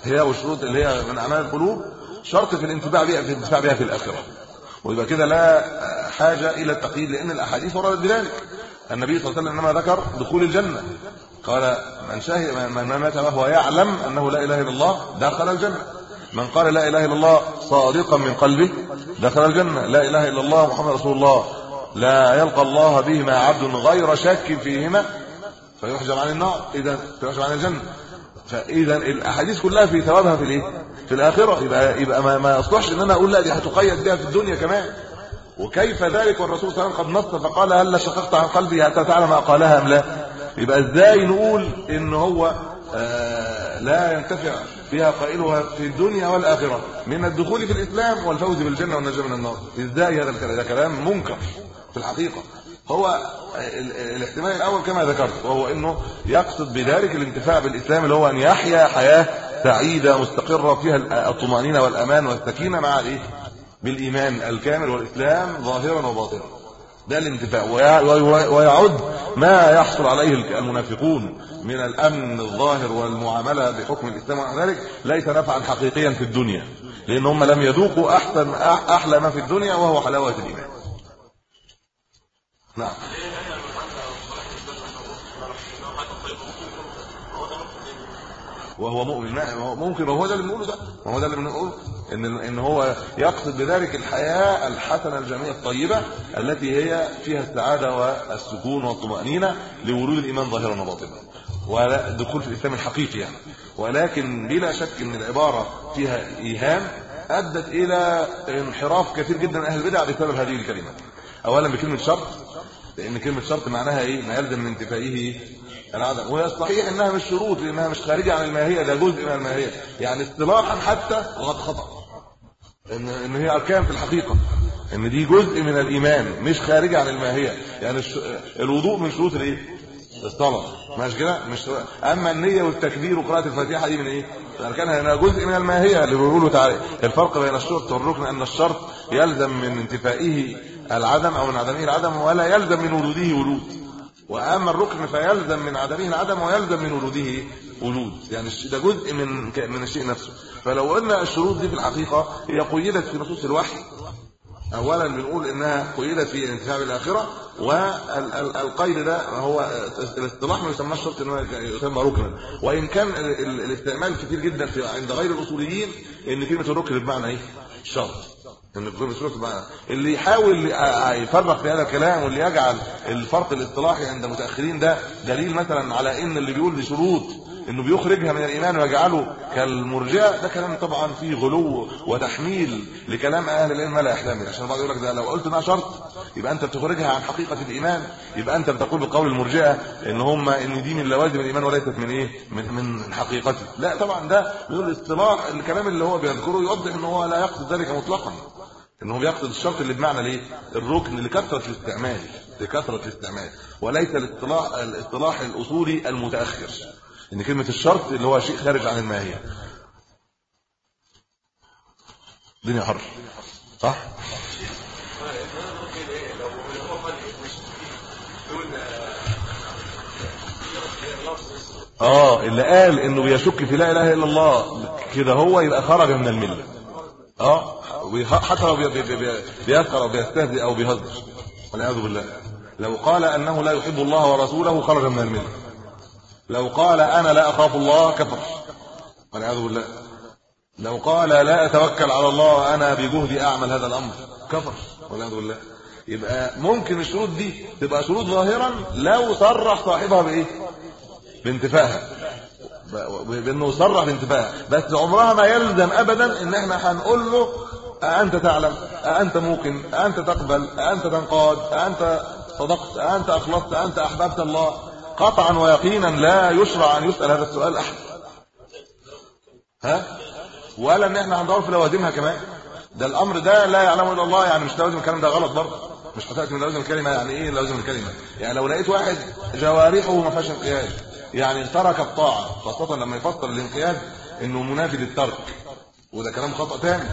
هي والشروط اللي هي من أعمال القلوب شرط في الانتفاع بها في الانتفاع بها في الآخرة. ويبقى كده لا حاجة إلى التقييد لأن الأحاديث وردت بذلك النبي صلى الله عليه وسلم إنما ذكر دخول الجنة. قال من شهد من مات وهو يعلم أنه لا إله إلا الله دخل الجنة. من قال لا إله إلا الله صادقا من قلبه دخل الجنة. لا إله إلا الله محمد رسول الله. لا يلقى الله بهما عبد غير شك فيهما فيحجب عن النار. اذا فيحجب عن الجنة. فاذا الأحاديث كلها في ثوابها في الإيه؟ في الآخرة. يبقى يبقى ما, ما يصلحش إن أنا أقول لا دي هتقيد بها في الدنيا كمان. وكيف ذلك؟ والرسول صلى الله عليه وسلم قد نص فقال هل شققت عن قلبي حتى تعلم ما قالها أم لا؟ يبقى إزاي نقول إن هو آه لا ينتفع بها قائلها في الدنيا والآخرة من الدخول في الإسلام والفوز بالجنة والنجاة من النار؟ إزاي هذا الكلام؟ ده كلام منكر في الحقيقة. هو الاحتمال الأول كما ذكرت وهو إنه يقصد بذلك الانتفاع بالإسلام اللي هو أن يحيا حياة سعيدة مستقرة فيها الطمأنينة والأمان والسكينة مع الإيه؟ بالإيمان الكامل والإسلام ظاهرا وباطنا. ده الانتفاع ويعد ما يحصل عليه المنافقون من الأمن الظاهر والمعاملة بحكم الإسلام وذلك ليس نفعا حقيقيا في الدنيا لأن هم لم يذوقوا أحسن أحلى ما في الدنيا وهو حلاوة الإيمان. نعم. وهو مؤمن ممكن وهو ده اللي بنقوله ده وهو ده اللي بنقوله. إن إن هو يقصد بذلك الحياة الحسنة الجميلة الطيبة التي هي فيها السعادة والسكون والطمأنينة لورود الإيمان ظاهرا وباطنا. ولا دخول في الإسلام الحقيقي يعني. ولكن بلا شك إن العبارة فيها إيهام أدت إلى انحراف كثير جدا من أهل البدع بسبب هذه الكلمة. اولا بكلمة شرط لأن كلمة شرط معناها إيه؟ ما يلزم من انتفائه العدم. وهي صحيح إنها مش شروط لأنها مش خارجة عن الماهية ده جزء من الماهية. يعني اصطلاحا حتى غلط خطأ. ان إن هي أركان في الحقيقة. إن دي جزء من الإيمان مش خارجة عن الماهية. يعني الوضوء من شروط الإيه؟ الصلاه ماشي كده؟ مش أما النية والتكبير وقراءة الفاتحة دي من إيه؟ أركانها انها جزء من الماهية اللي بيقولوا تعالى. الفرق بين الشرط والركن أن الشرط يلزم من انتفائه العدم أو من عدمه العدم ولا يلزم من وجوده وجود. وأما الركن فيلزم من عدمه العدم ويلزم من وجوده وجود. يعني ده جزء من من الشيء نفسه. فلو قلنا الشروط دي في الحقيقة هي قيدت في نصوص الوحي. اولا بنقول إنها قيدت في الانتفاع بالاخره والقيد ده هو الاصطلاح ما يسمىش شرط إنه يسمى ركنا. وإن كان الاستعمال كتير جدا في عند غير الأصوليين إن كلمة الركن بمعنى إيه؟ شرط. إن الظلم سلوك بقى اللي يحاول يفرق في هذا الكلام واللي يجعل الفرق الاصطلاحي عند المتأخرين ده دليل مثلا على إن اللي بيقول دي شروط إنه بيخرجها من الإيمان ويجعله كالمرجئة. ده كلام طبعا فيه غلو وتحميل لكلام أهل العلم. لا يحتمل. عشان بعض يقول لك ده لو قلت انها شرط يبقى أنت بتخرجها عن حقيقة الإيمان. يبقى أنت بتقول بقول المرجئة إن هم إن دي من لوازم الإيمان وليست من إيه؟ من من حقيقته لا طبعا ده بيقول الاصطلاح الكلام اللي هو بيذكره يوضح إن هو لا يقصد ذلك مطلقا. انه بيقصد الشرط اللي بمعنى الإيه؟ الركن لكثرة الاستعمال لكثرة الاستعمال. وليس الاصطلاح الاصطلاح الأصولي المتأخر. إن كلمة الشرط اللي هو شيء خارج عن الماهيه الدنيا حر. صح؟ آه اللي قال إنه بيشك في لا إله إلا الله كده هو يبقى خرج من الملة. آه حتى لو بيسخر أو بيستهزئ أو بيهزر. والعياذ بالله. لو قال أنه لا يحب الله ورسوله خرج من الملة. لو قال أنا لا أخاف الله كفر. والعياذ بالله. لو قال لا أتوكل على الله وأنا بجهدي أعمل هذا الأمر. كفر. والعياذ بالله. يبقى ممكن الشروط دي تبقى شروط ظاهرا لو صرح صاحبها بإيه؟ بانتفاءها بأنه صرح بانتفاءها بس عمرها ما يلزم ابدا إن إحنا هنقول له أأنت تعلم أأنت موقن أأنت تقبل أأنت تنقاد أأنت صدقت أأنت أخلصت أأنت أحببت الله. قطعا ويقينا لا يشرع أن يسأل هذا السؤال أحد. ها؟ ولا إن إحنا هندور في لوازمها كمان. ده الأمر ده لا يعلمه إلا الله يعني مش لازم الكلام ده غلط برضه. مش هتاتي من لوازم الكلمة يعني إيه لوازم الكلمة؟ يعني لو لقيت واحد جوارحه ما فيهاش انقياد يعني ترك الطاعة خاصة لما يفسر الانقياد إنه منافي للترك. وده كلام خطأ تاني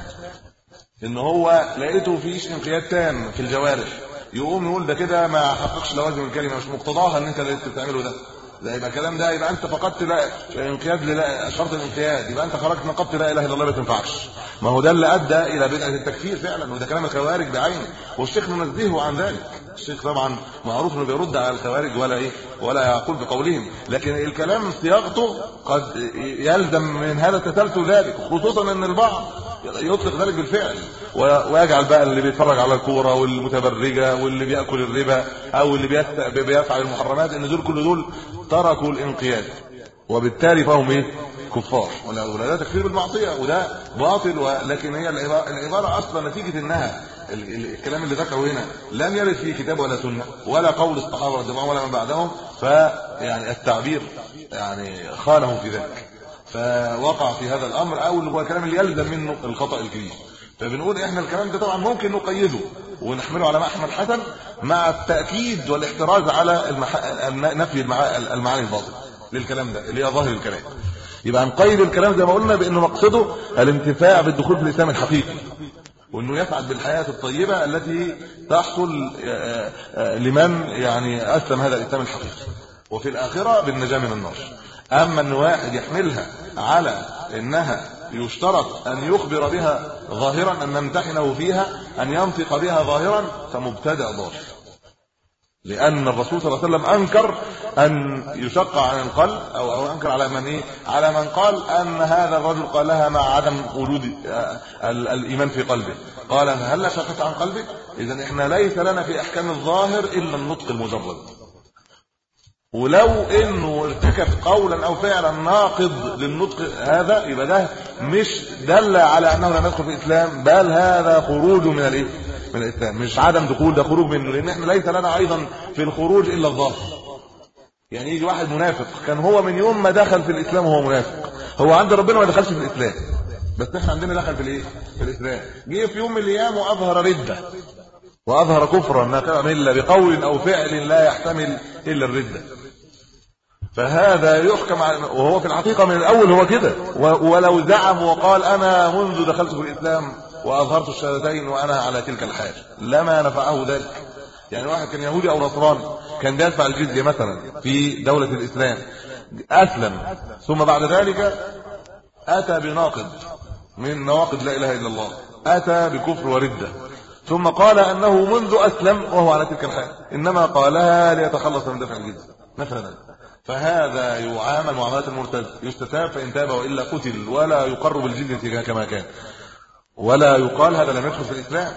إن هو لقيته فيش انقياد تام في الجوارح. يقوم يقول ده كده ما حققش لوازم الكلمة مش مقتضاها إن أنت اللي بتعمله ده. ده يبقى الكلام ده يبقى أنت فقدت لا انقياد لا شرط الانقياد. يبقى أنت خرجت من قبط لا إله إلا الله ما تنفعش. ما هو ده اللي أدى إلى بدعه التكفير فعلا وده كلام الخوارج بعينه. والشيخ منزهه عن ذلك. الشيخ طبعا معروف إنه بيرد على الخوارج ولا إيه ولا يقول بقولهم. لكن الكلام صياغته قد يلزم من هذا التسلسل ذلك خصوصا إن البعض يطلق ذلك بالفعل. ويجعل بقى اللي بيتفرج على الكورة والمتبرجة واللي بيأكل الربا أو اللي بيفعل المحرمات إن دول كل دول تركوا الانقياد. وبالتالي فهم إيه؟ كفار. ولا ده تكفير بالمعصيه وده باطل ولكن هي العباره أصلا نتيجة إنها الكلام اللي ذكره هنا لم يرد فيه كتاب ولا سنة ولا قول الصحابة رضي الله ولا من بعدهم فيعني التعبير يعني خانه في ذلك. فوقع في هذا الأمر أو اللي هو الكلام اللي يلزم منه الخطأ الكبير. فبنقول إحنا الكلام ده طبعا ممكن نقيده ونحمله على محمل حسن مع التأكيد والاحتراز على المح... نفي المعاني الباطلة للكلام ده اللي هي ظاهر الكلام. يبقى نقيد الكلام زي ما قلنا بإنه مقصده الانتفاع بالدخول في الإسلام الحقيقي وإنه يسعد بالحياة الطيبة التي تحصل آه، آه، لمن يعني أسلم هذا الإسلام الحقيقي. وفي الآخرة بالنجاة من النار. أما ان واحد يحملها على إنها يشترط أن يخبر بها ظاهرا أن نمتحنه فيها أن ينطق بها ظاهرا فمبتدع ضال لأن الرسول صلى الله عليه وسلم أنكر أن يشق عن القلب أو أو أنكر على من إيه؟ على من قال أن هذا الرجل قالها مع عدم وجود آه، الإيمان في قلبه. قال هل شقت عن قلبك؟ اذا إحنا ليس لنا في أحكام الظاهر إلا النطق المجرد. ولو انه ارتكب قولا أو فعلا ناقض للنطق هذا يبقى ده مش دل على انه لم يدخل في الاسلام بل هذا خروج من الايه؟ من الاسلام. مش عدم دخول ده خروج منه لأن إحنا ليس لنا أيضا في الخروج الا الظاهر. يعني يجي واحد منافق كان هو من يوم ما دخل في الاسلام وهو منافق. هو عند ربنا ما دخلش في الاسلام. بس إحنا عندنا دخل في الايه؟ في الاسلام. جه في يوم من الأيام وأظهر ردة. وأظهر كفرا كان الا بقول أو فعل لا يحتمل إلا الردة. فهذا يحكم على وهو في الحقيقة من الأول هو كده. ولو زعم وقال أنا منذ دخلت في الإسلام وأظهرت الشهادتين وأنا على تلك الحال. لما نفعه ذلك. يعني واحد كان يهودي أو نصراني كان بيدفع الجزية مثلا في دولة الإسلام أسلم. ثم بعد ذلك أتى بناقض من نواقض لا إله إلا الله. أتى بكفر وردة. ثم قال أنه منذ أسلم وهو على تلك الحال. إنما قالها ليتخلص من دفع الجزية. مثلا. فهذا يعامل معامله المرتد. يستتاب فإن تاب وإلا قتل ولا يقرب الجزيه كما كان. ولا يقال هذا لم يدخل في الإسلام.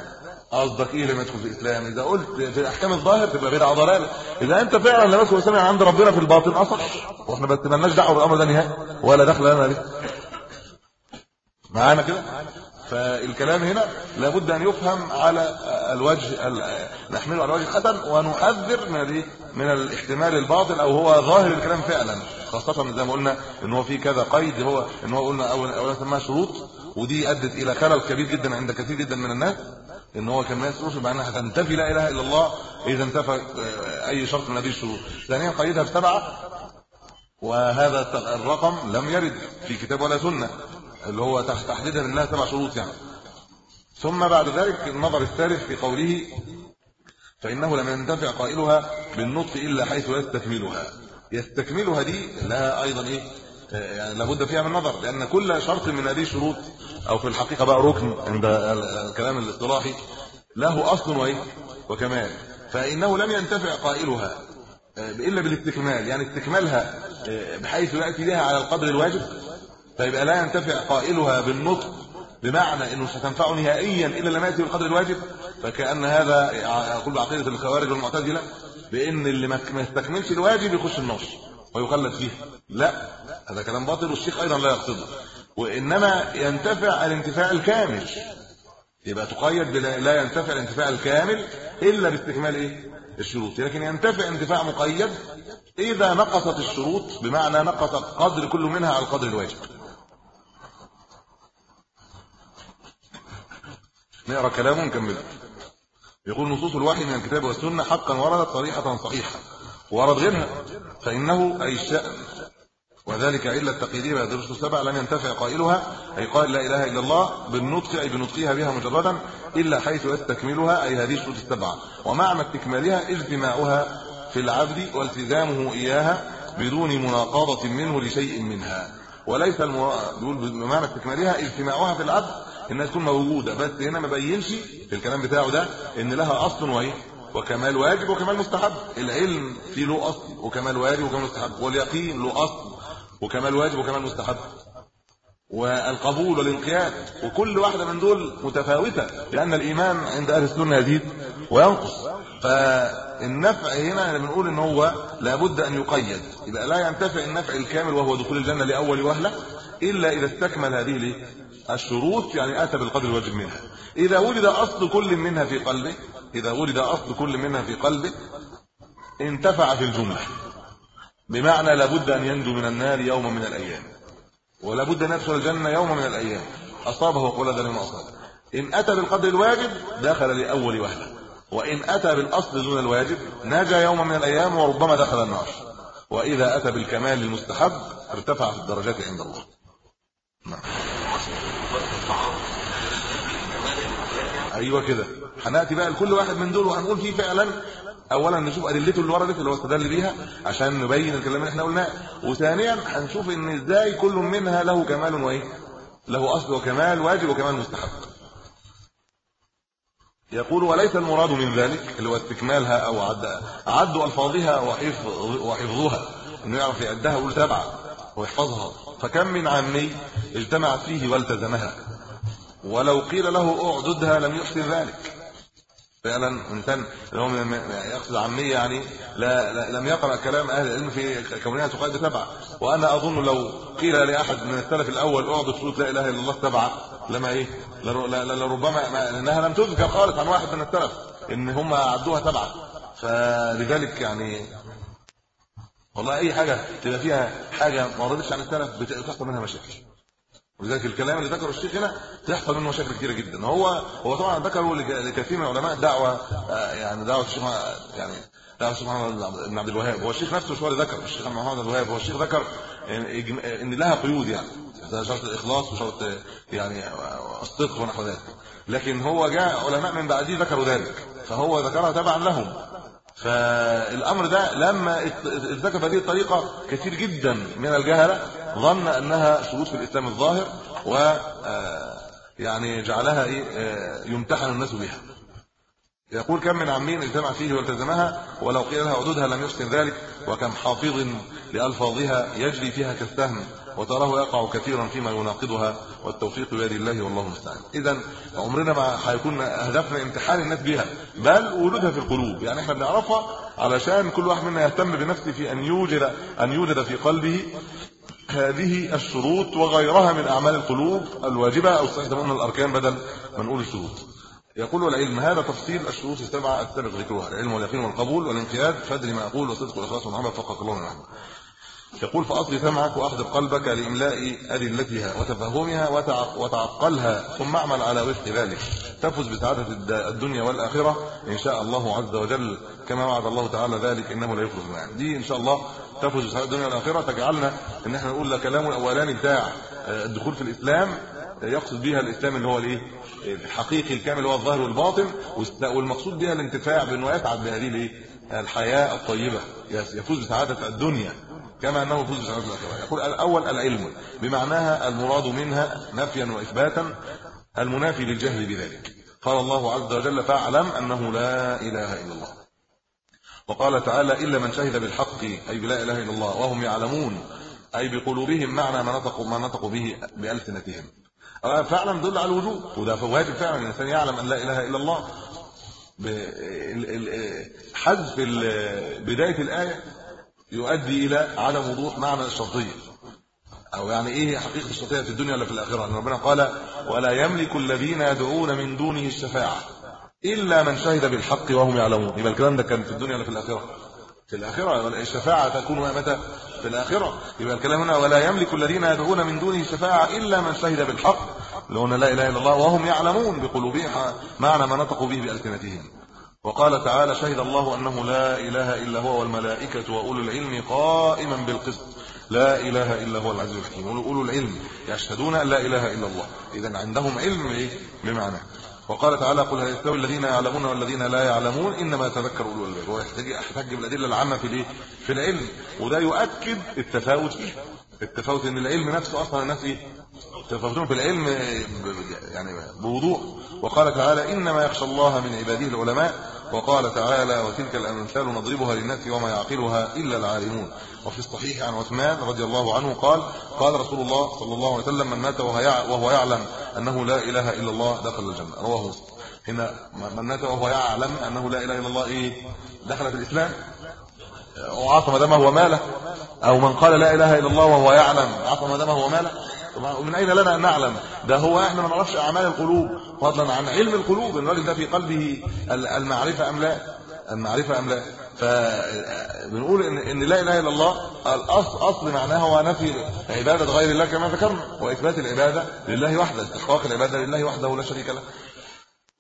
قصدك إيه لما يدخل في الإسلام؟ إذا قلت في احكام الظاهر تبقى بدعه ضلاله إذا أنت فعلا لم يدخل الإسلام عند ربنا في الباطن أصح. وإحنا بس مالناش دعوة بالامر ده نهائي. ولا دخل لنا به معانا كده؟ فالكلام هنا لابد أن يفهم على الوجه نحمله على وجه الحسن ونحذر من الايه من الاحتمال الباطل أو هو ظاهر الكلام فعلا. خاصة زي ما قلنا إن هو في كذا قيد هو إن هو قلنا اول اولا سماها شروط ودي أدت إلى خلل كبير جدا عند كثير جدا من الناس إن هو كان ما يسروش بانها هتنتفي لا إله إلا الله إذا انتفى آه، أي شرط من هذه الشروط. ثانيا قيدها بسبعة وهذا الرقم لم يرد في كتاب ولا سنة. اللي هو تحديدا انها سبع شروط يعني. ثم بعد ذلك النظر الثالث في قوله فإنه لم ينتفع قائلها بالنطق إلا حيث يستكملها. يستكملها دي لها أيضا إيه يعني لابد فيها من نظر لأن كل شرط من هذه الشروط أو في الحقيقة بقى ركن عند الكلام الاصطلاحي له أصل وإيه؟ وكمال. فإنه لم ينتفع قائلها إلا بالاستكمال يعني استكمالها آه، بحيث يأتي بها على القدر الواجب. فيبقى لا ينتفع قائلها بالنطق بمعنى إنه ستنفع نهائيا إلا لما يأتي بالقدر الواجب فكأن هذا يقول بعقيدة الخوارج والمعتزلة بإن اللي ما يستكملش الواجب يخش النار ويخلد فيه. لا هذا كلام باطل والشيخ أيضا لا يقصده. وإنما ينتفع الانتفاع الكامل. يبقى تقيد بلا لا ينتفع الانتفاع الكامل إلا باستكمال إيه؟ الشروط. لكن ينتفع انتفاع مقيد إذا نقصت الشروط بمعنى نقص قدر كل منها على القدر الواجب. نقرأ كلامه ونكمله. يقول نصوص الوحي من الكتاب والسنة حقا وردت صريحه صحيحة ورد غيرها فإنه أي الشأن. وذلك تقييدها بهذه الرسل السبع لم ينتفع قائلها أي قائل لا إله إلا الله بالنطق أي بنطقها بها مجردا إلا حيث يستكملها أي هذه الشروط السبعة ومعنى استكمالها اجتماعها في العبد والتزامه إياها بدون مناقضة منه لشيء منها. وليس المراد بمعنى استكمالها اجتماعها في العبد إنها تكون موجودة بس هنا ما بينش في الكلام بتاعه ده إن لها أصل وايه وكمال واجب وكمال مستحب. العلم فيه له أصل وكمال واجب وكمال مستحب واليقين له أصل وكمال واجب وكمال مستحب. والقبول والانقياد وكل واحدة من دول متفاوتة لأن الإيمان عند أهل السنة يزيد وينقص. فالنفع هنا بنقول إن هو لابد أن يقيد. يبقى لا ينتفع النفع الكامل وهو دخول الجنة لأول وهلة إلا إذا استكمل هذه الشروط يعني آتى بالقدر الواجب منها. إذا ولد أصل كل منها في قلبه إذا ولد أصل كل منها في قلبه انتفع في الجملة. بمعنى لابد أن ينجو من النار يوما من الأيام. ولا بد أن يدخل الجنة يوم من الأيام. أصابه وقول ذلك ما أصاب. إن أتى بالقدر الواجب دخل لأول وهلة. وإن أتى بالأصل دون الواجب نجا يوم من الأيام وربما دخل النار. وإذا أتى بالكمال المستحب ارتفع في الدرجات عند الله. نعم. أيوه كده. هنأتي بقى لكل واحد من دول وهنقول فيه فعلا. اولا نشوف ادلته اللي وردت اللي هو استدل بيها عشان نبين الكلام اللي إحنا قلناه. وثانيا هنشوف إن إزاي كل منها له كمال وإيه؟ له أصل وكمال واجب وكمال مستحب يقول وليس المراد من ذلك اللي هو استكمالها أو عد عد ألفاظها وحفظ وحفظها. إنه يعرف يعدها ويقول سبعه ويحفظها. فكم من عامي اجتمع فيه والتزمها. ولو قيل له اعددها لم يحسن ذلك. فعلا انسان اللي هو يقصد عاميه يعني لا, لا لم يقرأ كلام أهل العلم في كونها تقاد سبعه وأنا أظن لو قيل لأحد من السلف الأول اعبد شروط لا إله إلا الله سبعه لما إيه؟ لربما انها لم تذكر خالص عن واحد من السلف إن هم عدوها سبعه فلذلك يعني والله أي حاجة تبقى فيها حاجة ما وردتش عن السلف بتحصل منها مشاكل. ولذلك الكلام اللي ذكره الشيخ هنا تحصل منه مشاكل كثيره جدا. هو هو طبعا ذكره لكثير من العلماء دعوة آه، يعني دعوة الشيخ يعني دعوة الشيخ محمد بن عبد الوهاب. هو الشيخ نفسه اللي ذكر الشيخ محمد بن الوهاب. هو الشيخ ذكر ان لها قيود يعني شرط الإخلاص وشرط يعني الصدق ونحو ذلك. لكن هو جاء علماء من بعديه ذكروا ذلك فهو ذكرها تبعا لهم. فالأمر ده لما اتذكر بهذه الطريقة كثير جدا من الجهلة ظن أنها شروط في الإسلام الظاهر و آه، يعني جعلها إيه آه، يمتحن الناس بها. يقول كم من عمين اجتمع فيه والتزمها ولو قيل لها عدودها لم يحسن ذلك وكم حافظ لألفاظها يجري فيها كالسهم وتراه يقع كثيرا فيما يناقضها والتوفيق بيد الله والله المستعان. اذا عمرنا ما هيكون هدفنا امتحان الناس بها بل وجودها في القلوب. يعني إحنا بنعرفها علشان كل واحد منا يهتم بنفسه في أن يوجد أن يوجد في قلبه هذه الشروط وغيرها من أعمال القلوب الواجبة أو استخدامنا الأركان بدل ما نقول الشروط. يقول العلم هذا تفصيل الشروط السبعه السابق ذكرها العلم واليقين والقبول والانقياد فادري ما أقول وصدق والإخلاص والمحبة فقط الله ونعم يقول فاصل سمعك واحضر قلبك لإملاء أدلتها وتفهمها وتعقلها ثم اعمل على وفق ذلك. تفز بسعادة الدنيا والآخرة إن شاء الله عز وجل. كما وعد الله تعالى ذلك إنه لا يخلف الميعاد دي إن شاء الله تفز بسعاده الدنيا والاخره تجعلنا إن إحنا نقول كلام الاولاني بتاع آه، الدخول في الإسلام يقصد بها الإسلام اللي هو الإيه؟ الحقيقي الكامل هو الظاهر والباطن. والمقصود بها الانتفاع بأنه يسعد بهذه الإيه؟ الحياة الطيبة. يفوز بسعادة الدنيا كما أنه فوز بسعادة الآخرة. يقول الأول العلم بمعناها المراد منها نفيا واثباتا المنافي للجهل بذلك. قال الله عز وجل فاعلم أنه لا إله إلا الله. وقال تعالى إلا من شهد بالحق أي بلا إله إلا الله وهم يعلمون أي بقلوبهم معنى ما نطقوا ما نطقوا به بألسنتهم. فعلا دل على الوجود وده واجب فعلا الإنسان يعلم أن لا إله إلا الله. حذف بداية الآية يؤدي إلى عدم وضوح معنى الشرطية. أو يعني إيه حقيقة الشرطية في الدنيا ولا في الآخرة؟ ربنا قال ولا يملك الذين يدعون من دونه الشفاعة. إلا من شهد بالحق وهم يعلمون. يبقى الكلام ده كان في الدنيا ولا في الآخرة؟ في الآخرة. الشفاعة تكون متى؟ في الآخرة. يبقى الكلام هنا ولا يملك الذين يدعون من دونه الشفاعه إلا من شهد بالحق. لون لا إله إلا الله وهم يعلمون بقلوبهم معنى ما نطقوا به بألسنتهم. وقال تعالى شهد الله أنه لا إله إلا هو والملائكة وأولو العلم قائما بالقسط. لا إله إلا هو العزيز الحكيم. أولو العلم يشهدون أن لا إله إلا الله. اذا عندهم علم إيه؟ بمعنى. وقال تعالى قل هل يستوي الذين يعلمون والذين لا يعلمون إنما يتذكر أولو الالباب هو يحتاج يحتاج بالادله العامة في الإيه؟ في العلم. وده يؤكد التفاوت فيه. التفاوت إن العلم نفسه أصلا الناس إيه؟ تفاوتون في العلم يعني بوضوح. وقال تعالى إنما يخشى الله من عباده العلماء وقال تعالى وتلك الأمثال نضربها للناس وما يعقلها إلا العالمون. وفي الصحيح عن عثمان رضي الله عنه قال قال رسول الله صلى الله عليه وسلم من مات وهو يعلم أنه لا إله إلا الله دخل الجنة. رواه مسلم. هنا من مات وهو يعلم أنه لا إله إلا الله إيه؟ دخل في الإسلام؟ وعصم دمه وماله؟ أو من قال لا إله إلا الله وهو يعلم عصم دمه وماله؟ ومن أين لنا أن نعلم؟ ده هو إحنا ما نعرفش أعمال القلوب فضلا عن علم القلوب الراجل ده في قلبه المعرفة أم لا؟ المعرفة أم لا؟ فبنقول ان إن لا إله إلا الله الاصل أصل معناها هو نفي عبادة غير الله كما ذكرنا وإثبات العبادة لله وحده استحقاق العبادة لله وحده لا شريك له.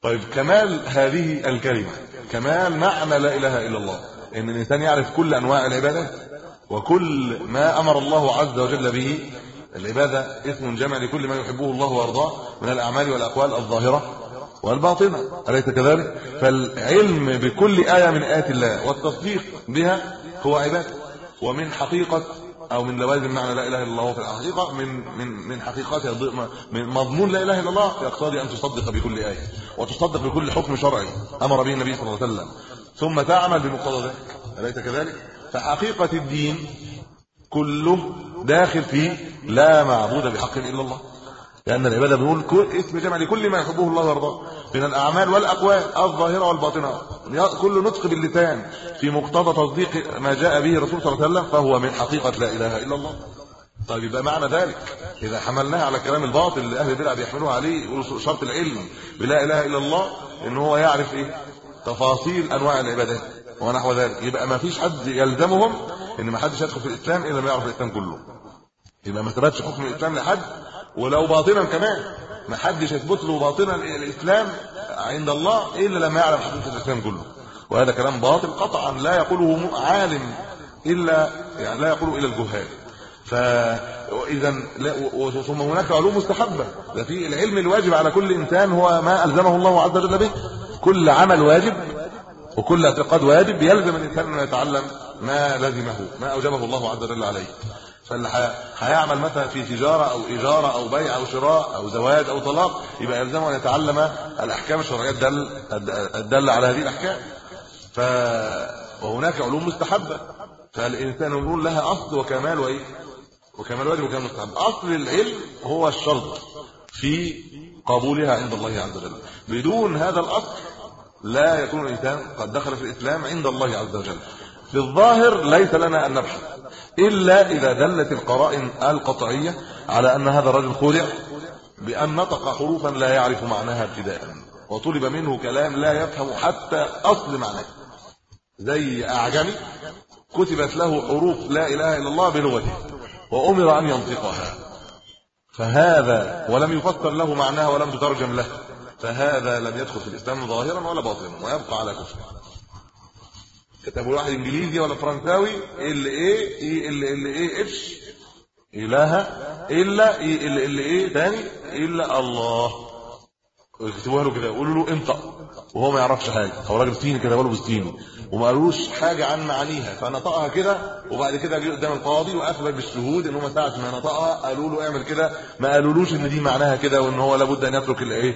طيب كمال هذه الكلمة كمال معنى لا إله إلا الله إن الإنسان يعرف كل أنواع العبادات وكل ما أمر الله عز وجل به العبادة اسم جمع لكل ما يحبه الله ويرضاه من الأعمال والأقوال الظاهرة والباطنة أليس كذلك؟ فالعلم بكل آية من آيات الله والتصديق بها هو عبادة ومن حقيقة أو من لوازم معنى لا إله إلا الله في الحقيقة من من من حقيقتها من مضمون لا إله إلا الله يقتضي أن تصدق بكل آية وتصدق بكل حكم شرعي أمر به النبي صلى الله عليه وسلم. ثم تعمل بمقتضى ذلك أليس كذلك؟ فحقيقة الدين كله داخل في لا معبود بحق إلا الله. لأن العبادة بنقول كل اسم جمع لكل ما يحبه الله ويرضاه. من الأعمال والأقوال الظاهرة والباطنة. كل نطق باللسان. في مقتضى تصديق ما جاء به الرسول صلى الله عليه وسلم فهو من حقيقة لا إله إلا الله. طيب يبقى معنى ذلك. إذا حملناها على الكلام الباطل اللي أهل البدع بيحملوها عليه يقولوا شرط العلم بلا إله إلا الله إن هو يعرف إيه؟ تفاصيل أنواع العبادات ونحو ذلك. يبقى ما فيش حد يلزمهم إن ما حدش يدخل في الإسلام إلا ما يعرف الإسلام كله. يبقى ما ثبتش حكم الإسلام لحد ولو باطنا كمان ما حدش يثبت له باطنا الإسلام عند الله إلا لما يعلم حقيقه الإسلام كله. وهذا كلام باطل قطعا لا يقوله عالم إلا يعني لا يقوله إلا الجهال. فاذا ثم هناك علوم مستحبة. ده في العلم الواجب على كل إنسان هو ما ألزمه الله عز وجل به. كل عمل واجب وكل اعتقاد واجب بيلزم الإنسان انه يتعلم ما لزمه ما أوجبه الله عز وجل عليه. فاللي هيعمل مثلا في تجارة أو اجاره أو بيع أو شراء أو زواج أو طلاق يبقى يلزمه أن يتعلم الأحكام الشرعية الدل الدل على هذه الأحكام. ف وهناك علوم مستحبة. فالإنسان نقول لها أصل وكمال وإيه؟ وكمال واجب وكمال مستحب أصل العلم هو الشرط في قبولها عند الله عز وجل. بدون هذا الأصل لا يكون الإنسان قد دخل في الإسلام عند الله عز وجل. في الظاهر ليس لنا أن نبحث إلا إذا دلت القرائن القطعية على أن هذا الرجل خدع بأن نطق حروفا لا يعرف معناها ابتداء وطلب منه كلام لا يفهم حتى أصل معناه. زي أعجمي كتبت له حروف لا إله إلا الله بلغته وأمر أن ينطقها. فهذا ولم يفسر له معناها ولم تترجم له. فهذا لم يدخل في الإسلام ظاهرا ولا باطنا ويبقى على كفره كتبوا واحد انجليزي ولا فرنساوي؟ اللي إيه اللي اللي إيه اتش إله إلا اللي اللي إيه تاني إلا الله. يكتبوها له كده يقولوا له انطق. وهو ما يعرفش حاجة. هو راجل صيني كده له بالصيني. وما قالوش حاجة عن معانيها. فنطقها كده وبعد كده جه قدام القاضي واثبت بالشهود إن هم ساعة ما نطقها قالوا له اعمل كده. ما قالولوش إن دي معناها كده وإن هو لابد أن يترك الايه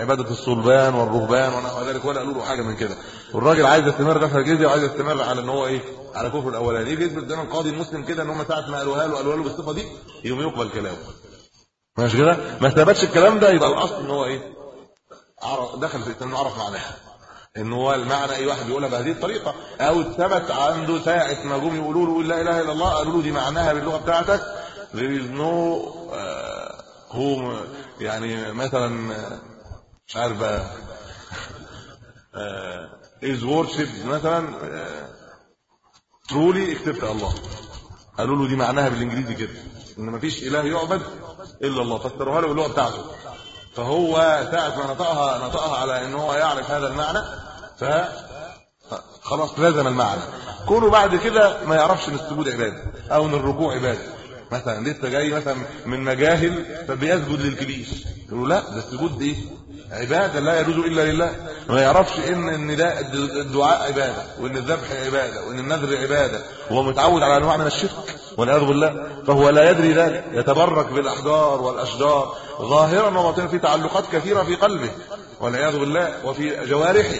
عباده الصلبان والرهبان ونحو ذلك ولا قالوا له حاجة من كده. والراجل عايز يستمر دفع الجزيه وعايز يستمر على إن هو إيه على كفر الأولاني. يجي يثبت قدام القاضي المسلم كده إن هم ساعة ما قالوها له قالوها له بالصفة دي يقوم يقبل كلامه. ماشي كده؟ ما ثبتش الكلام ده يبقى الأصل إن هو إيه دخل في الاسلام عرف معناها. إن هو المعنى أي واحد بيقولها بهذه الطريقة. أو ثبت عنده ساعة ما جم يقولوا له لا إله إلا الله قالوا له دي معناها باللغة بتاعتك. there is uh, who يعني مثلا مش عارف بقى uh, is worship مثلا truly except الله قالوا له دي معناها بالإنجليزي كده إن مفيش إله يعبد إلا الله فسروها له باللغة بتاعته. فهو ساعة ما نطقها نطقها على إن هو يعرف هذا المعنى ف خلاص لازم المعنى. كونه بعد كده ما يعرفش إن السجود عبادة أو إن الركوع عبادة. مثلا لسه جاي مثلا من مجاهل فبيسجد للكبير. يقولوا لا ده السجود إيه؟ عبادة لا يجوز إلا لله. ما يعرفش إن النداء الدعاء عبادة وإن الذبح عبادة وإن النذر عبادة. وهو متعود على أنواع من الشرك والعياذ بالله فهو لا يدري ذلك. يتبرك بالاحجار والأشجار. ظاهرا وباطنا في تعلقات كثيرة في قلبه والعياذ بالله وفي جوارحه.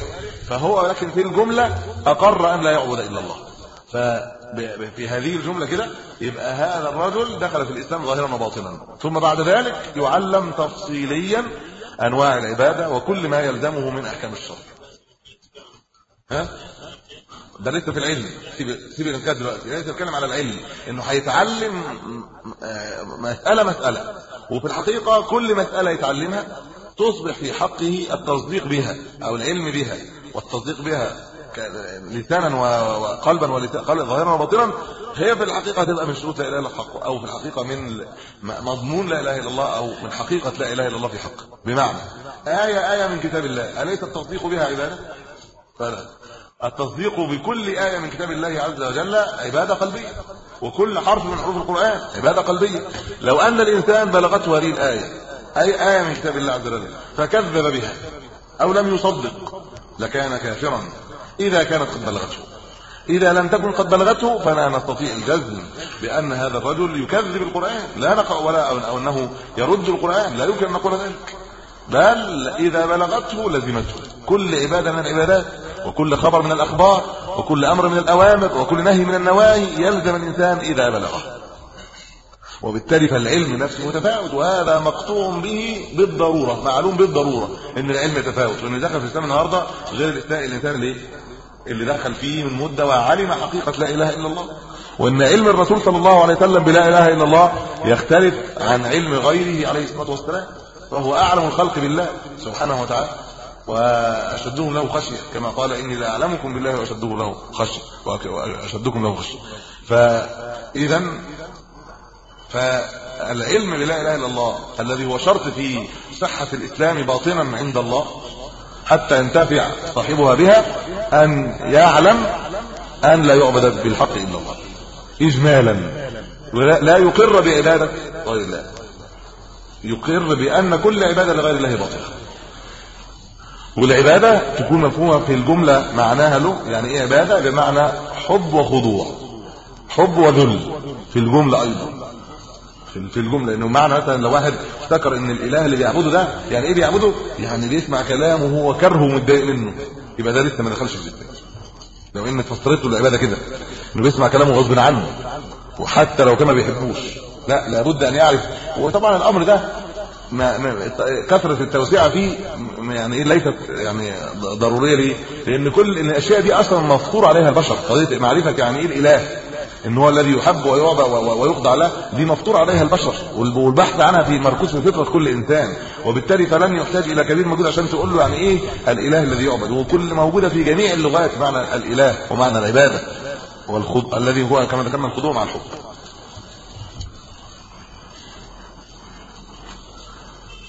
فهو لكن في الجملة أقر أن لا يعبد إلا الله. ففي هذه الجملة كده يبقى هذا الرجل دخل في الإسلام ظاهرا وباطنا. ثم بعد ذلك يعلم تفصيليا أنواع العبادة وكل ما يلزمه من أحكام الشرع. ها؟ ده لسه في العلم. سيب سيب الإنكار دلوقتي. لسه بتكلم على العلم. إنه هيتعلم آه، مسألة مسألة. وفي الحقيقة كل مسألة يتعلمها تصبح في حقه التصديق بها أو العلم بها. والتصديق بها لسانا وقلبا ولسانا ظاهرا وباطنا هي في الحقيقة تبقى من شروط لا إله إلا الله أو في الحقيقة من مضمون لا إله إلا الله أو من حقيقة لا إله إلا الله في حق. بمعنى آية آية من كتاب الله أليس التصديق بها عبادة؟ فلا. التصديق بكل آية من كتاب الله عز وجل عبادة قلبية وكل حرف من حروف القرآن عبادة قلبية. لو أن الإنسان بلغته هذه الآية أي آية من كتاب الله عز وجل فكذب بها أو لم يصدق لكان كافرا. إذا كانت قد بلغته. إذا لم تكن قد بلغته فلا نستطيع الجزم بأن هذا الرجل يكذب القرآن. لا نقرأ ولا أو أنه يرد القرآن. لا يمكن أن نقول ذلك. بل إذا بلغته لزمته. كل عبادة من العبادات وكل خبر من الأخبار وكل أمر من الأوامر وكل نهي من النواهي يلزم الإنسان إذا بلغه. وبالتالي فالعلم نفسه متفاوت وهذا مقطوع به بالضرورة معلوم بالضرورة إن العلم يتفاوت. وإن دخل في الاسلام النهارده غير الانسان الإنسان اللي اللي دخل فيه من مدة وعلم حقيقة لا إله إلا الله. وإن علم الرسول صلى الله عليه وسلم بلا إله إلا الله يختلف عن علم غيره عليه الصلاة والسلام. فهو أعلم الخلق بالله سبحانه وتعالى. واشدهم له خشية كما قال إني لا اعلمكم بالله وأشده له خشية وأشدكم له خشية. فاذا فالعلم بلا إله إلا الله الذي هو شرط في صحة الإسلام باطنا عند الله حتى ينتفع صاحبها بها أن يعلم أن لا يعبد بالحق إلا الله. اجمالا. لا يقر بعبادة غير الله. يقر بأن كل عبادة لغير الله باطلة. والعبادة تكون مفهومة في الجملة معناها له يعني إيه عبادة؟ بمعنى حب وخضوع. حب وذل في الجملة أيضا. في الجملة انه معنى مثلا لو واحد افتكر إن الإله اللي بيعبده ده يعني إيه بيعبده؟ يعني بيسمع كلامه وهو كرهه ومتضايق منه. يبقى ده لسه ما دخلش في الاسلام لو ان فسرت له العبادة كده إنه بيسمع كلامه غصب عنه وحتى لو كان ما بيحبوش. لا لابد أن يعرف. وطبعا الأمر ده ما, كثرة التوسعه فيه يعني إيه ليست يعني ضرورية ليه؟ لأن كل الأشياء دي أصلا مفطور عليها البشر. قضية معرفة يعني إيه الإله؟ إن هو الذي يحب ويعبى ويخضع له دي مفطور عليها البشر والبحث عنها في مركوز في فطرة كل إنسان. وبالتالي فلن يحتاج إلى كبير موجود عشان تقول له يعني إيه الإله الذي يعبد وكل موجودة في جميع اللغات معنى الإله ومعنى العبادة. والخض الذي هو كما ذكرنا الخضوع مع الحب.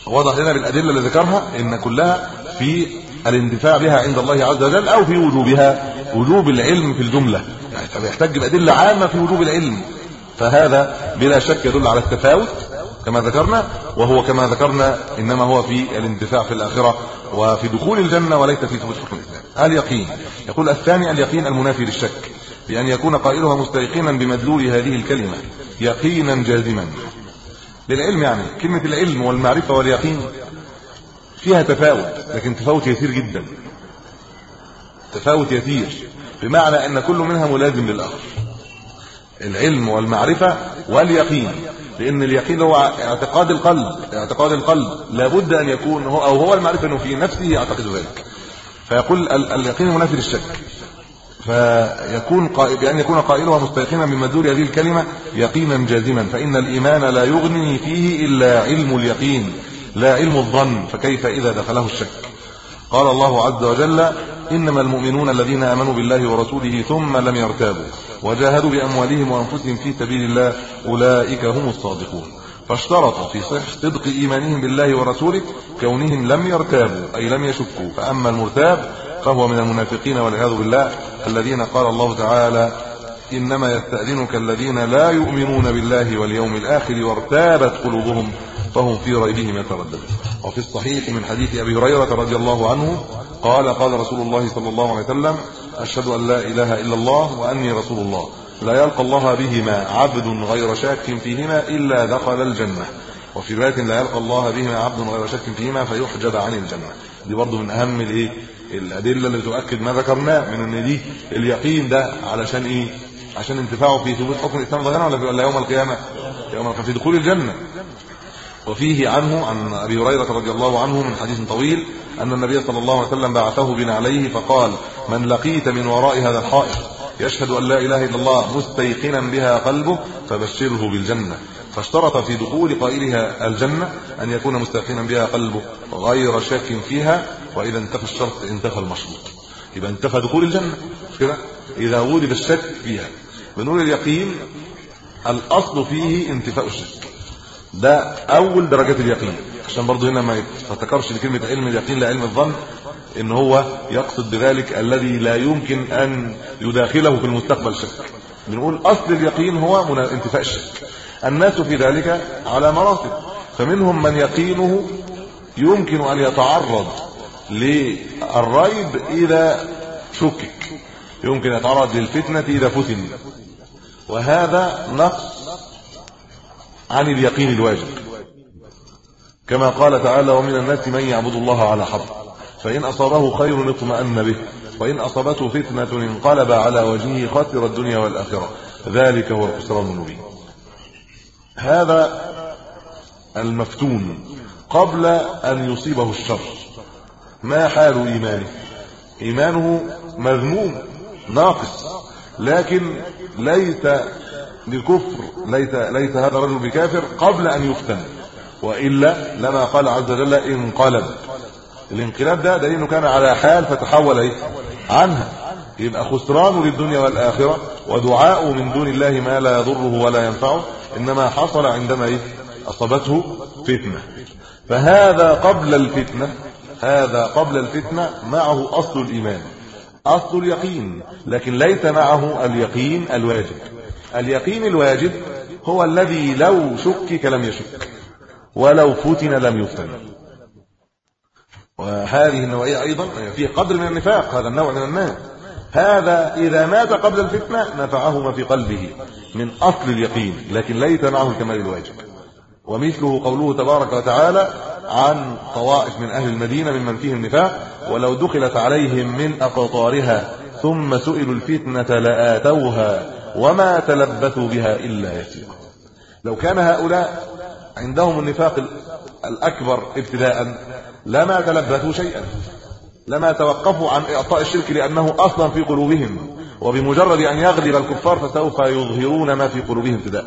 واضح لنا بالأدلة اللي ذكرها إن كلها في الاندفاع بها عند الله عز وجل أو في وجوبها وجوب العلم في الجملة. يعني فبيحتاج بأدلة عامة في وجوب العلم. فهذا بلا شك يدل على التفاوت كما ذكرنا وهو كما ذكرنا إنما هو في الانتفاع في الآخرة وفي دخول الجنة وليس في ثبوت حكم الإسلام. اليقين. يقول الثاني اليقين المنافي للشك بأن يكون قائلها مستيقنا بمدلول هذه الكلمة يقينا جازما. للعلم يعني كلمة العلم والمعرفة واليقين فيها تفاوت لكن تفاوت يسير جدا. تفاوت يسير بمعنى إن كل منها ملازم للآخر. العلم والمعرفة واليقين. لأن اليقين هو اعتقاد القلب. اعتقاد القلب. لابد أن يكون هو أو هو المعرفة إنه في نفسه يعتقد ذلك. فيقول اليقين منافي للشك. فيكون قائل بأن يكون قائلها مستيقنا من مدلول هذه الكلمة يقينا جازما. فإن الإيمان لا يغني فيه إلا علم اليقين لا علم الظن. فكيف إذا دخله الشك؟ قال الله عز وجل إنما المؤمنون الذين آمنوا بالله ورسوله ثم لم يرتابوا وجاهدوا بأموالهم وأنفسهم في سبيل الله أولئك هم الصادقون. فاشترط في صح صدق إيمانهم بالله ورسوله كونهم لم يرتابوا أي لم يشكوا. فأما المرتاب فهو من المنافقين والعياذ بالله الذين قال الله تعالى إنما يستأذنك الذين لا يؤمنون بالله واليوم الآخر وارتابت قلوبهم فهم في ريبهم يترددون. وفي الصحيح من حديث أبي هريرة رضي الله عنه قال قال رسول الله صلى الله عليه وسلم أشهد أن لا إله إلا الله وأني رسول الله. لا يلقى الله بهما عبد غير شاك فيهما إلا دخل الجنة. وفي رواية لا يلقى الله بهما عبد غير شاك فيهما فيحجب عن الجنة. دي برضو من أهم الايه الأدلة اللي تؤكد ما ذكرناه من إن دي اليقين ده علشان إيه؟ عشان انتفاعه في ثبوت حكم الإسلام ظاهرا ولا ولا يوم القيامة؟ يوم القيامة في دخول الجنة. وفيه عنه عن أبي هريرة رضي الله عنه من حديث طويل أن النبي صلى الله عليه وسلم بعثه بنا عليه فقال من لقيت من وراء هذا الحائط يشهد أن لا إله إلا الله مستيقنا بها قلبه فبشره بالجنة فاشترط في دخول قائلها الجنة أن يكون مستيقنا بها قلبه غير شاك فيها وإذا انتفى الشرط انتفى المشروط يبقى انتفى دخول الجنة مش كده؟ إذا وجد الشك فيها بنقول اليقين الأصل فيه انتفاء الشك ده أول درجات اليقين. عشان برضه هنا ما تتكررش لكلمه علم اليقين لعلم الظن إن هو يقصد بذلك الذي لا يمكن أن يداخله في المستقبل شك. بنقول أصل اليقين هو انتفاء الشك. الناس في ذلك على مراتب. فمنهم من يقينه يمكن أن يتعرض للريب إذا شكك. يمكن يتعرض للفتنة إذا فتن. وهذا نقص عن اليقين الواجب. كما قال تعالى ومن الناس من يعبد الله على حرف فإن أصابه خير اطمأن به وإن أصابته فتنة انقلب على وجهه خسر الدنيا والآخرة. ذلك هو الخسران المبين. هذا المفتون قبل أن يصيبه الشر. ما حال إيمانه؟ إيمانه مذموم ناقص لكن ليس بكفر ليس ليس هذا الرجل بكافر قبل أن يفتن. وإلا لما قال عز وجل انقلب. الانقلاب ده دليل انه كان على حال فتحول إيه؟ عنها. يبقى خسران للدنيا والآخرة ودعاء من دون الله ما لا يضره ولا ينفعه إنما حصل عندما إيه؟ أصابته فتنة. فهذا قبل الفتنة هذا قبل الفتنة معه أصل الإيمان أصل اليقين لكن ليس معه اليقين الواجب. اليقين الواجب هو الذي لو شكك لم يشك ولو فتن لم يفتن. وهذه النوعيه أيضا فيه قدر من النفاق هذا النوع من الناس هذا إذا مات قبل الفتنة نفعه ما في قلبه من أصل اليقين لكن ليس معه الكمال الواجب. ومثله قوله تبارك وتعالى عن طوائف من أهل المدينة ممن فيهم النفاق ولو دخلت عليهم من أقطارها ثم سئلوا الفتنة لآتوها. وما تلبثوا بها إلا يسيرا لو كان هؤلاء عندهم النفاق الأكبر ابتداء لما تلبثوا شيئا لما توقفوا عن إعطاء الشرك لأنه أصلا في قلوبهم وبمجرد أن يغلب الكفار فسوف يظهرون ما في قلوبهم ابتداء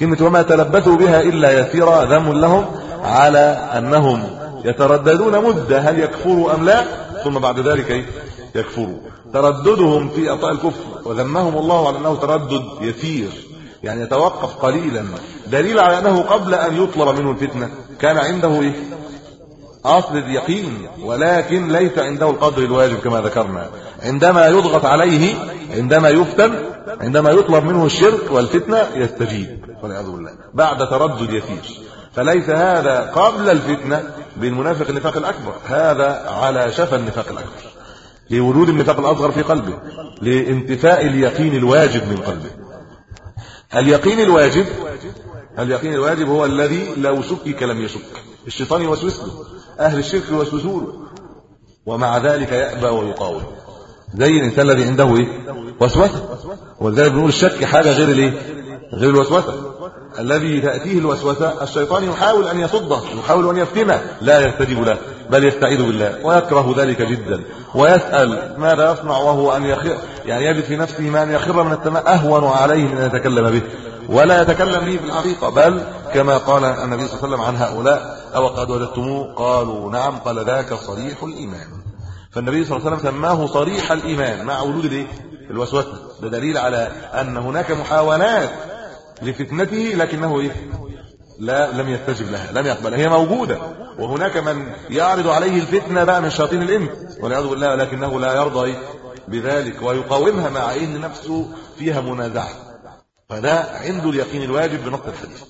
كلمة وما تلبثوا بها إلا يسيرا ذم لهم على أنهم يترددون مدة هل يكفروا أم لا ثم بعد ذلك؟ يكفروا. ترددهم في إعطاء الكفر. وذمهم الله على أنه تردد يسير. يعني يتوقف قليلا. دليل على أنه قبل أن يطلب منه الفتنة كان عنده إيه؟ أصل اليقين. ولكن ليس عنده القدر الواجب كما ذكرنا. عندما يضغط عليه عندما يفتن عندما يطلب منه الشرك والفتنة يستجيب. والعياذ بالله. بعد تردد يسير. فليس هذا قبل الفتنة بالمنافق النفاق الأكبر. هذا على شفا النفاق الأكبر. لوجود النفاق الأصغر في قلبه لانتفاء اليقين الواجب من قلبه. اليقين الواجب اليقين الواجب هو الذي لو شكك لم يشك الشيطان يوسوس له أهل الشرك يوسوسوا له. ومع ذلك يأبى ويقاوم. زي الانسان الذي عنده إيه؟ وسوسة. ولذلك بنقول الشك حاجة غير الإيه؟ غير الوسوسة. الذي تأتيه الوسوسة الشيطان يحاول أن يصده يحاول أن يفتنه لا يستجيب له. بل يستعيذ بالله ويكره ذلك جدا ويسأل ماذا يصنع وهو أن يخر يعني يجد في نفسه ما أن يخر من السماء أهون عليه من أن يتكلم به. ولا يتكلم به في الحقيقة بل كما قال النبي صلى الله عليه وسلم عن هؤلاء أو قد وجدتموه؟ قالوا نعم قال ذاك صريح الإيمان. فالنبي صلى الله عليه وسلم سماه صريح الإيمان مع وجود الايه الوسوسة. ده دليل على أن هناك محاولات لفتنته لكنه إيه؟ لا لم يستجب لها لم يقبلها. هي موجودة. وهناك من يعرض عليه الفتنة بقى من شياطين الإنس والعياذ بالله لكنه لا يرضى بذلك ويقاومها مع ان نفسه فيها منازعة. فده عنده اليقين الواجب بنص الحديث.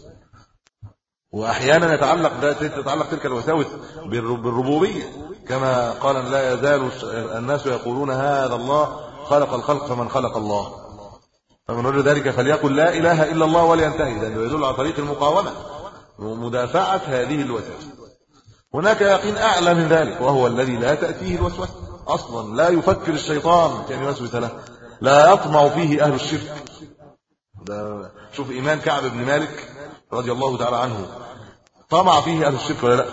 وأحيانا يتعلق تتعلق تلك الوساوس بالربوبية. كما قال لا يزال الناس يقولون هذا الله خلق الخلق فمن خلق الله. فمن وجد ذلك فليقل لا إله إلا الله ولينتهي. لأنه يدل على طريق المقاومة ومدافعه هذه الوساوس. هناك يقين أعلى من ذلك وهو الذي لا تأتيه الوسوسة. أصلا لا يفكر الشيطان كأن يوسوس له. لا يطمع فيه أهل الشرك. ده شوف إيمان كعب بن مالك رضي الله تعالى عنه. طمع فيه أهل الشرك ولا لأ؟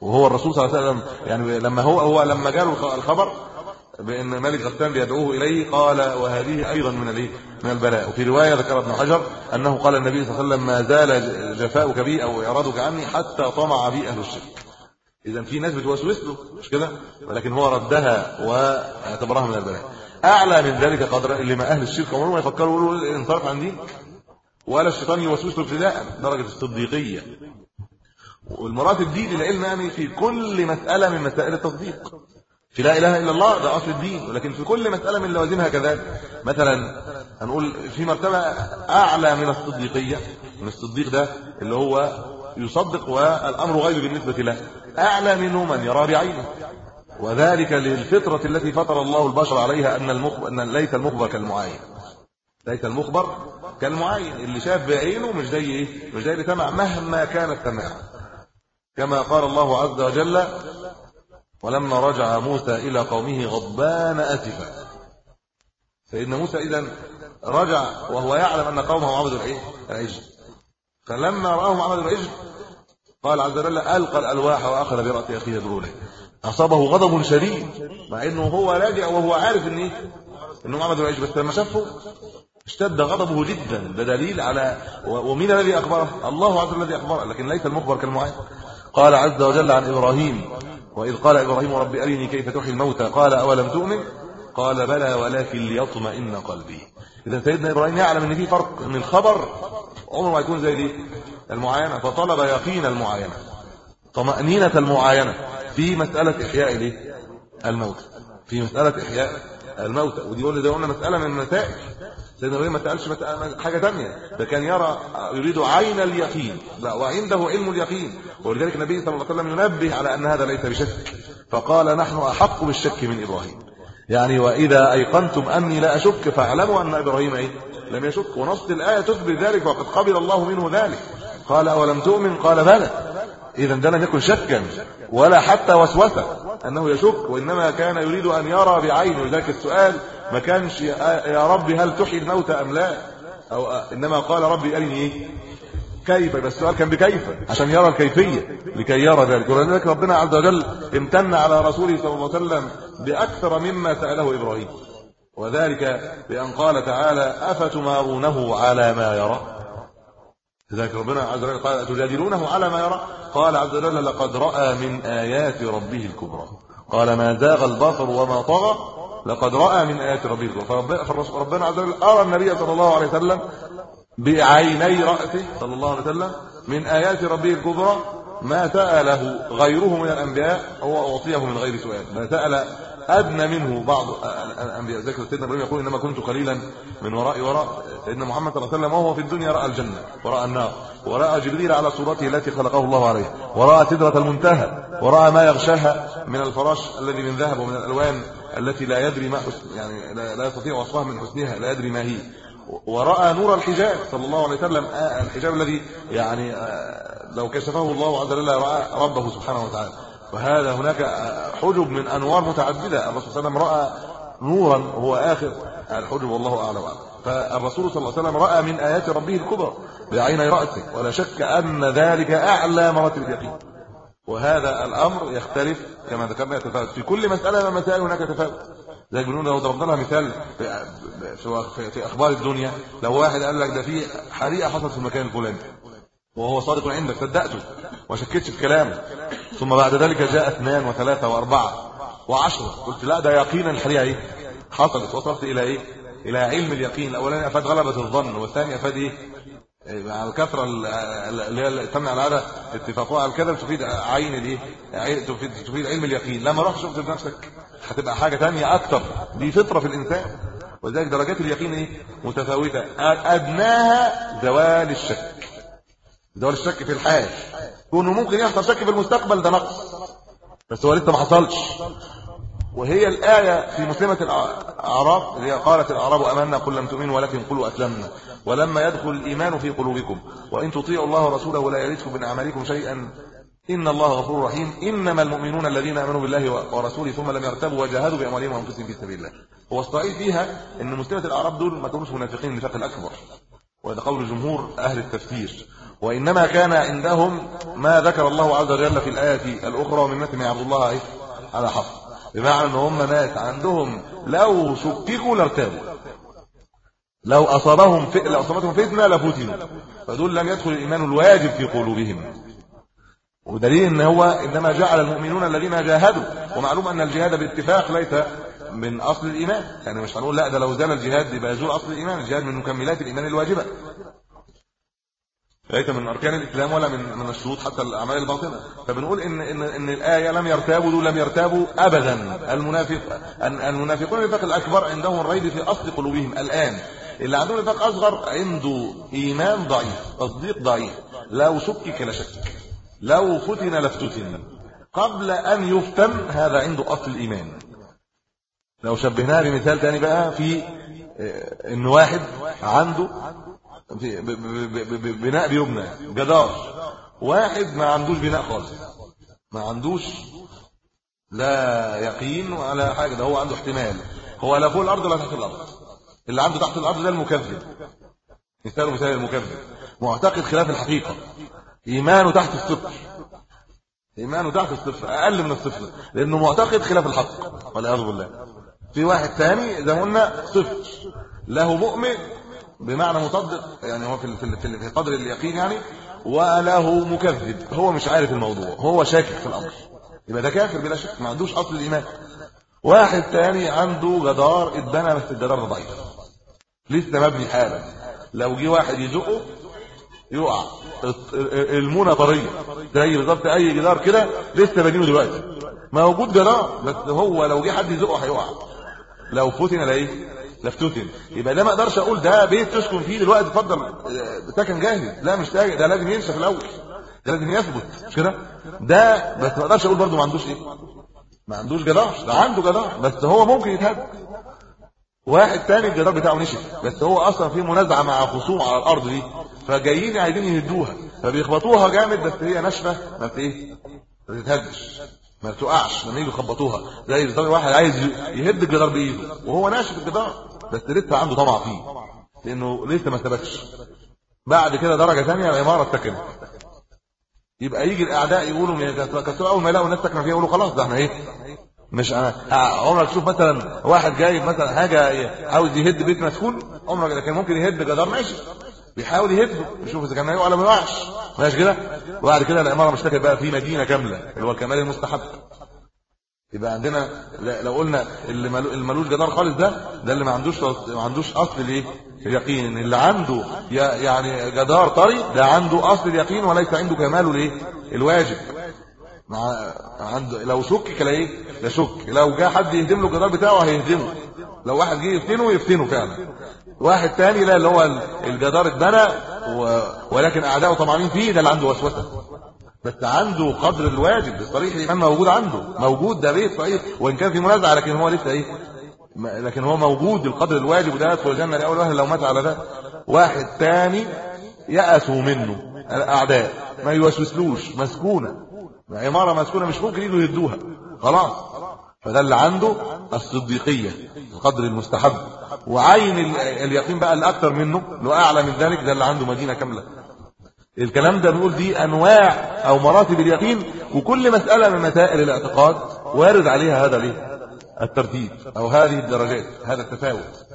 وهو الرسول صلى الله عليه وسلم يعني لما هو هو لما جاء الخبر بأن ملك غسان بيدعوه إليه قال وهذه أيضا من الايه من البلاء. وفي رواية ذكر ابن حجر أنه قال النبي صلى الله عليه وسلم ما زال جفاؤك بي أو إعراضك عني حتى طمع بي أهل الشرك. اذا في ناس بتوسوس له مش كده؟ ولكن هو ردها واعتبرها من البلاء. أعلى من ذلك قدر اللي ما أهل الشرك عمرهم ما يفكروا يقولوا انصرف عن دينك ولا الشيطان يوسوس له ابتداء درجة الصديقية. والمراتب دي للعلم يعني في كل مسألة من مسائل التصديق. في لا إله إلا الله ده أصل الدين. ولكن في كل مسألة من لوازمها كذلك مثلا هنقول في مرتبة أعلى من الصديقية. من الصديق ده اللي هو يصدق والأمر غيب بالنسبة له. أعلى منه من يرى بعينه. وذلك للفطرة التي فطر الله البشر عليها أن المخبر أن ليس المخبر كالمعاين. ليس المخبر كالمعاين. اللي شاف بعينه مش زي إيه؟ مش زي اللي سمع مهما كان السماع كما قال الله عز وجل ولما رجع موسى إلى قومه غضبان أسفا. سيدنا موسى إذا رجع وهو يعلم أن قومه عبدوا العجل. فلما رآهم عبدوا العجل قال عز وجل ألقى الألواح وأخذ برأس أخيه يدعو أصابه غضب شديد مع أنه هو راجع وهو عارف أن أنهم عبدوا العجل بس لما شافه اشتد غضبه جدا ده دليل على ومين الذي أخبره؟ الله عز وجل الذي أخبره لكن ليس المخبر كالمعين. قال عز وجل عن إبراهيم وإذ قال إبراهيم رب أرني كيف تحيي الموتى؟ قال أولم تؤمن؟ قال بلى ولكن ليطمئن قلبي. إذا سيدنا إبراهيم يعلم أن في فرق من الخبر عمره ما يكون زي دي المعاينة. فطلب يقين المعاينة طمأنينة المعاينة في مسألة إحياء الموت في مسألة إحياء الموتى. ودي يقول ده قلنا مسألة من المسائل سيدنا إبراهيم ما سألش حاجة ثانية ده كان يرى يريد عين اليقين. لا وعنده علم اليقين. ولذلك النبي صلى الله عليه وسلم ينبه على أن هذا ليس بشك. فقال نحن أحق بالشك من إبراهيم. يعني وإذا أيقنتم أني لا أشك فاعلموا أن إبراهيم إيه؟ لم يشك. ونص الآية تثبت ذلك وقد قبل الله منه ذلك. قال أولم تؤمن؟ قال بلى. اذا ده لم يكن شكا ولا حتى وسوسة. أنه يشك وإنما كان يريد أن يرى بعينه. ذلك السؤال ما كانش يا رب هل تحيي الموتى أم لا؟ أو إنما قال ربي أرني إيه؟ كيف؟ بس السؤال كان بكيف؟ عشان يرى الكيفية لكي يرى ذلك. ولذلك ربنا عز وجل امتن على رسوله صلى الله عليه وسلم بأكثر مما سأله إبراهيم. وذلك بأن قال تعالى أفتمارونه على ما يرى؟ لذلك ربنا عز وجل قال تجادلونه على ما يرى؟ قال عز وجل لقد رأى من آيات ربه الكبرى. قال ما زاغ البصر وما طغى لقد رأى من آيات ربه. فربنا عز وجل أرى النبي صلى الله عليه وسلم بعيني راسه صلى الله عليه وسلم من آيات ربه الكبرى ما سأله غيره من الأنبياء هو اعطيه من غير سؤال. ما سأل أدنى منه بعض الأنبياء. ذكر سيدنا إبراهيم يقول إنما كنت قليلا من وراء وراء سيدنا محمد صلى الله عليه وسلم وهو في الدنيا رأى الجنة ورأى النار ورأى جبريل على صورته التي خلقه الله عليه ورأى سدرة المنتهى ورأى ما يغشاها من الفراش الذي من ذهب ومن الألوان التي لا يدري ما حسن يعني لا يستطيع وصفها من حسنها لا يدري ما هي. ورأى نور الحجاب صلى الله عليه وسلم آه الحجاب الذي يعني آه لو كشفه الله عز وجل راى ربه سبحانه وتعالى. وهذا هناك حجب من أنوار متعددة. الرسول صلى الله عليه وسلم رأى نورا وهو آخر. الحجب والله أعلم. فالرسول صلى الله عليه وسلم رأى من آيات ربه الكبرى بعين رأسه. ولا شك أن ذلك أعلى مراتب اليقين. وهذا الأمر يختلف كما ذكرنا يتفاوت. في كل مسألة من المسائل هناك تفاوت. زي بنقول لو ضربنا لها مثال في, أخبار الدنيا لو واحد قال لك ده في حريقة حصلت في المكان الفلاني وهو صادق عندك صدقته وشكتش في كلامه. ثم بعد ذلك جاء اثنان وثلاثة وأربعة وعشرة قلت لا ده يقينا الحريقة إيه؟ حصلت. وصلت إلى إيه؟ إلى علم اليقين. الأولاني أفاد غلبة الظن والثاني أفاد إيه؟ على الكثرة اللي هي تمنع العادة اتفاقها على الكذب تفيد عين الايه تفيد تفيد علم اليقين. لما رحت شفت بنفسك هتبقى حاجة ثانية أكتر. دي فطرة في الإنسان. ولذلك درجات اليقين إيه؟ متفاوتة. أدناها زوال الشك. هو الشك في الحال. كونه ممكن يحصل شك في المستقبل ده نقص. بس هو لسه ما حصلش. وهي الآية في مسلمة الأعراب اللي هي قالت الأعراب أمنا قل لم تؤمنوا ولكن قلوا أسلمنا ولما يدخل الإيمان في قلوبكم وإن تطيعوا الله ورسوله لا يلدكم من أعمالكم شيئا إن الله غفور رحيم. إنما المؤمنون الذين آمنوا بالله ورسوله ثم لم يرتبوا وجاهدوا بأموالهم وأنفسهم في سبيل الله. هو الصحيح فيها إن مسلمة الأعراب دول ما كانوش منافقين النفاق الأكبر وهذا قول جمهور أهل التفسير. وإنما كان عندهم ما ذكر الله عز وجل في الآية الأخرى ومن ما يعبد الله على حق. بمعنى إن هم ناس عندهم لو شككوا لارتابوا. لو أصابهم ف... لو أصابتهم فتنة لفتنوا. فدول لم يدخل الإيمان الواجب في قلوبهم. ودليل إن هو إنما جعل المؤمنون الذين جاهدوا. ومعلوم أن الجهاد باتفاق ليس من أصل الإيمان. يعني مش هنقول لا ده لو زال الجهاد يبقى يزول أصل الإيمان. الجهاد من مكملات الإيمان الواجبة. ليس من أركان الإسلام ولا من من الشروط حتى الأعمال الباطنة. فبنقول إن إن إن الآية لم يرتابوا دول لم يرتابوا ابدا. المنافق المنافقون النفاق الأكبر عندهم الريب في أصل قلوبهم الآن. اللي عندهم نفاق أصغر عنده إيمان ضعيف تصديق ضعيف. لو شكك لشك لو فتن لافتتن. قبل أن يفتن هذا عنده أصل الإيمان. لو شبهناها بمثال ثاني بقى في آه، إن واحد عنده بناء بيبنى جدار. واحد ما عندوش بناء خالص. ما عندوش لا يقين ولا حاجة. ده هو عنده احتمال. هو لا فوق الأرض ولا تحت الأرض. اللي عنده تحت الأرض ده المكذب. مثال مثال المكذب. معتقد خلاف الحقيقة. إيمانه تحت الصفر. إيمانه تحت الصفر. أقل من الصفر. لأنه معتقد خلاف الحق. والعياذ بالله. في واحد ثاني زي ما قلنا صفر. له مؤمن بمعنى مصدق يعني هو في في في قدر اليقين يعني وله مكذب هو مش عارف الموضوع هو شاكك في الأمر. يبقى ده كافر بلا شك ما عندوش أصل الإيمان. واحد تاني عنده جدار اتبنى بس الجدار ده ضعيف. لسه مبني حالا. لو جه واحد يزقه يقع. المونة طرية. زي بالظبط أي جدار كده لسه بنينه دلوقتي. موجود جدار بس هو لو جه حد يزقه هيقع. لو فتن لايه لفتوتن يبقى ده ما أقدرش أقول ده بيت تسكن فيه دلوقتي اتفضل. سكن جاهز. لا مش تاجر ده لازم ينشف الأول. ده لازم يثبت. مش كده؟ ده بس ما أقدرش أقول برده ما عندوش إيه؟ ما عندوش جدار. ده عنده جدار. بس هو ممكن يتهد. واحد تاني الجدار بتاعه نشف. بس هو أصلا في منازعة مع خصوم على الأرض دي. فجايين عايزين يهدوها. فبيخبطوها جامد بس هي ناشفة. ما إيه؟ ما تتهدش ما تقعش لما يجوا يخبطوها. زي واحد عايز يهد الجدار بإيده. وهو ناشف الجدار. بس لسه عنده طمع فيه لأنه لسه ما ثبتش بعد كده درجة ثانية العمارة سكنت يبقى يجي الأعداء يقولوا كسروا أول ما يلاقوا الناس ساكنة فيها يقولوا خلاص ده إحنا إيه؟ مش أنا. عمرك تشوف مثلا واحد جايب مثلا حاجة عاوز يهد بيت مسكون؟ عمرك كان ممكن يهد جدار ماشي. بيحاول يهده. يشوف إذا كان هيقع ولا ما يقعش. ماشي كده؟ وبعد كده العمارة مش بقى في مدينة كاملة اللي هو الكمال المستحب. يبقى عندنا لو قلنا اللي ملوش جدار خالص ده ده اللي ما عندوش ما عندوش أصل الايه اليقين. اللي عنده يعني جدار طري ده عنده أصل اليقين وليس عنده كماله الايه الواجب. مع عنده لو شك كلا إيه لا شك. لو جه حد يهدم له الجدار بتاعه هيهدمه. لو واحد جه يفتنه يفتنه فعلا. واحد تاني لا اللي هو الجدار اتبنى ولكن اعدائه طمعانين فيه ده اللي عنده وسوسة. بس عنده قدر الواجب صريح الإيمان. موجود عنده. موجود ده بيت صحيح. وإن كان في منازعة لكن هو لسه إيه؟ لكن هو موجود. القدر الواجب وده يدخل الجنة لأول واحد لو مات على ده. واحد تاني يأسوا منه الأعداء. ما يوسوسلوش. مسكونة. عمارة مسكونة مش ممكن يجوا يدوها. خلاص. فده اللي عنده الصديقية. القدر المستحب. وعين اليقين بقى الاكثر منه. لو أعلى من ذلك ده اللي عنده مدينة كاملة. الكلام ده بنقول دي أنواع أو مراتب اليقين وكل مسألة من مسائل الاعتقاد وارد عليها هذا ليه الترتيب أو هذه الدرجات هذا التفاوت.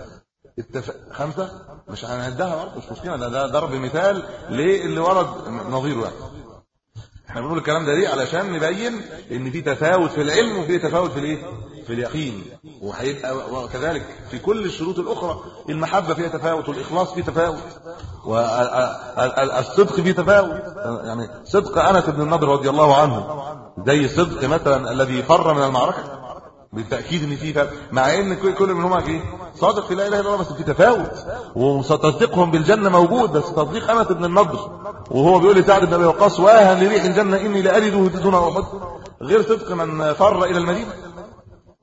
التف... خمسة؟ مش هنعدها برضه مش مشكلة ده, ده ضرب مثال للي ورد نظيره يعني. إحنا بنقول الكلام ده ليه؟ علشان نبين إن في تفاوت في العلم وفي تفاوت في الإيه؟ في اليقين. وهيبقى وكذلك في كل الشروط الأخرى المحبة فيها تفاوت والإخلاص فيه تفاوت والصدق فيه تفاوت. يعني صدق أنس بن النضر رضي الله عنه زي صدق مثلا الذي فر من المعركة. بالتأكيد إن فيه مع إن كل منهما إيه صادق في لا إله إلا الله بس في تفاوت. وتصديقهم بالجنة موجود بس تصديق أنس بن النضر. وهو بيقول لسعد بن أبي وقاص واها لريح الجنة إني لاجده دون احد غير صدق من فر إلى المدينة.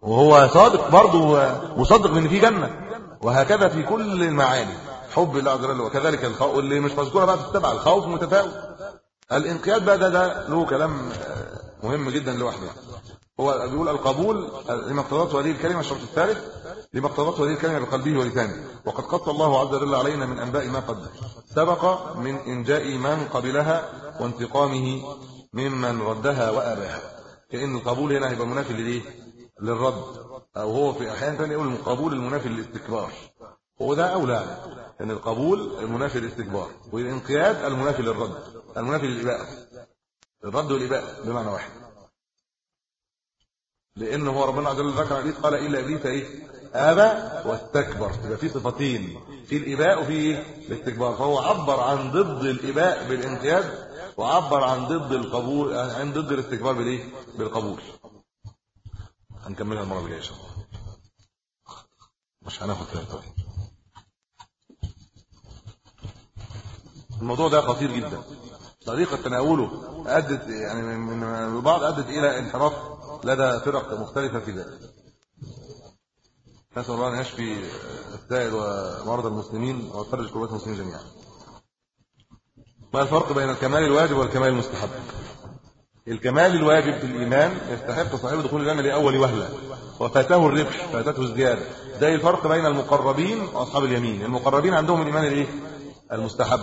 وهو صادق برضه مصدق إن في جنة. وهكذا في كل المعاني. حب الله وكذلك الخوف اللي مش مذكورة بقى في السبعة الخوف متفاوت. الانقياد بقى ده, ده له كلام مهم جدا لوحده هو بيقول القبول لما اقتضته هذه الكلمة الشرط الثالث لما اقتضته هذه الكلمة بقلبه ولسانه. وقد قص الله عز وجل علينا من أنباء ما قد سبق من إنجاء من قبلها وانتقامه ممن ردها وآباها. كأن القبول هنا هيبقى منافي للايه للرد. أو هو في أحيان ثانية يقول القبول المنافي للاستكبار. وده أولى. إن القبول المنافي للاستكبار. والانقياد المنافي للرد. المنافي للاباء الرد والاباء بمعنى واحد. لأن هو ربنا عز وجل ذكر ابليس قال الا إبليس إيه؟ أبى واستكبر. يبقى في صفتين في الإباء وفي إيه؟ الاستكبار. فهو عبر عن ضد الإباء بالانقياد وعبر عن ضد القبول عن ضد الاستكبار بالإيه؟ بالقبول. هنكملها المرة الجاية إن شاء الله. مش هناخد طيب الموضوع ده خطير جدا. طريقة تناوله أدت يعني من البعض أدت إلى انحراف لدى فرق مختلفة في ذلك. نسأل الله أن يشفي السائل ومرضى المسلمين ويفرج كربات المسلمين جميعا. ما الفرق بين الكمال الواجب والكمال المستحب؟ الكمال الواجب في الإيمان يستحق صاحبه دخول الجنه لأول وهلة وفاته الربح فاتته الزيادة. ده الفرق بين المقربين وأصحاب اليمين. المقربين عندهم الإيمان الإيه؟ المستحب.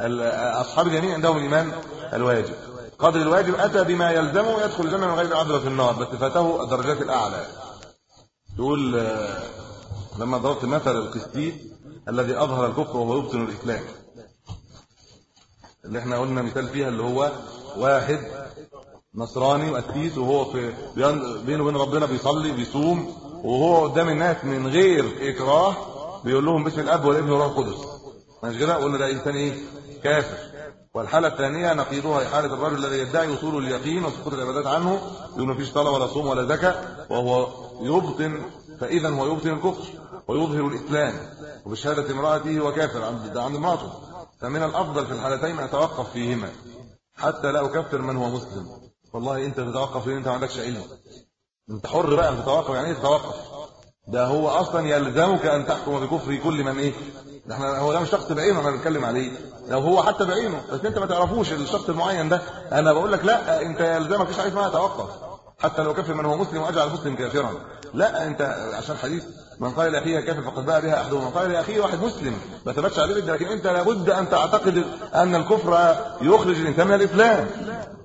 أصحاب اليمين عندهم الإيمان الواجب. قدر الواجب أتى بما يلزمه يدخل الجنة من غير عذر في النار بس فاته الدرجات الأعلى. يقول آه، لما ضربت مثل القسيس الذي أظهر الكفر وهو يبطن الإسلام. اللي إحنا قلنا مثال فيها اللي هو واحد نصراني وقسيس وهو في بينه وبين ربنا بيصلي بيصوم وهو قدام الناس من غير إكراه بيقول لهم باسم الأب والابن والروح القدس. مش كده؟ قلنا ده إنسان إيه؟ كافر. والحالة الثانية نقيضها حالة الرجل الذي يدعي وصول اليقين وسقوط العبادات عنه يقول مفيش صلاة ولا صوم ولا زكاة وهو يبطن فاذا هو يبطن الكفر ويظهر الإسلام. وبشهاده امرأته وكافر عند عند امرأته. فمن الأفضل في الحالتين اتوقف فيهما. حتى لا أكفر من هو مسلم. والله أنت تتوقف لأن أنت ما عندكش علم. أنت حر بقى تتوقف يعني إيه تتوقف ده هو أصلا يلزمك أن تحكم بكفر كل من إيه؟ إحنا هو ده مش شخص بعينه أنا بتكلم عليه. لو هو حتى بعينه بس انت ما تعرفوش الشخص المعين ده. أنا بقول لك لا انت يلزمك مفيش حاجة اسمها توقف حتى لو كفر من هو مسلم واجعل مسلم كافرا. لا انت عشان حديث من قال لاخيه كافر فقد باء بها أحدهم. من قال لاخيه واحد مسلم. ما ثبتش عليه لكن انت لابد أن تعتقد أن الكفر يخرج الانسان من الإسلام.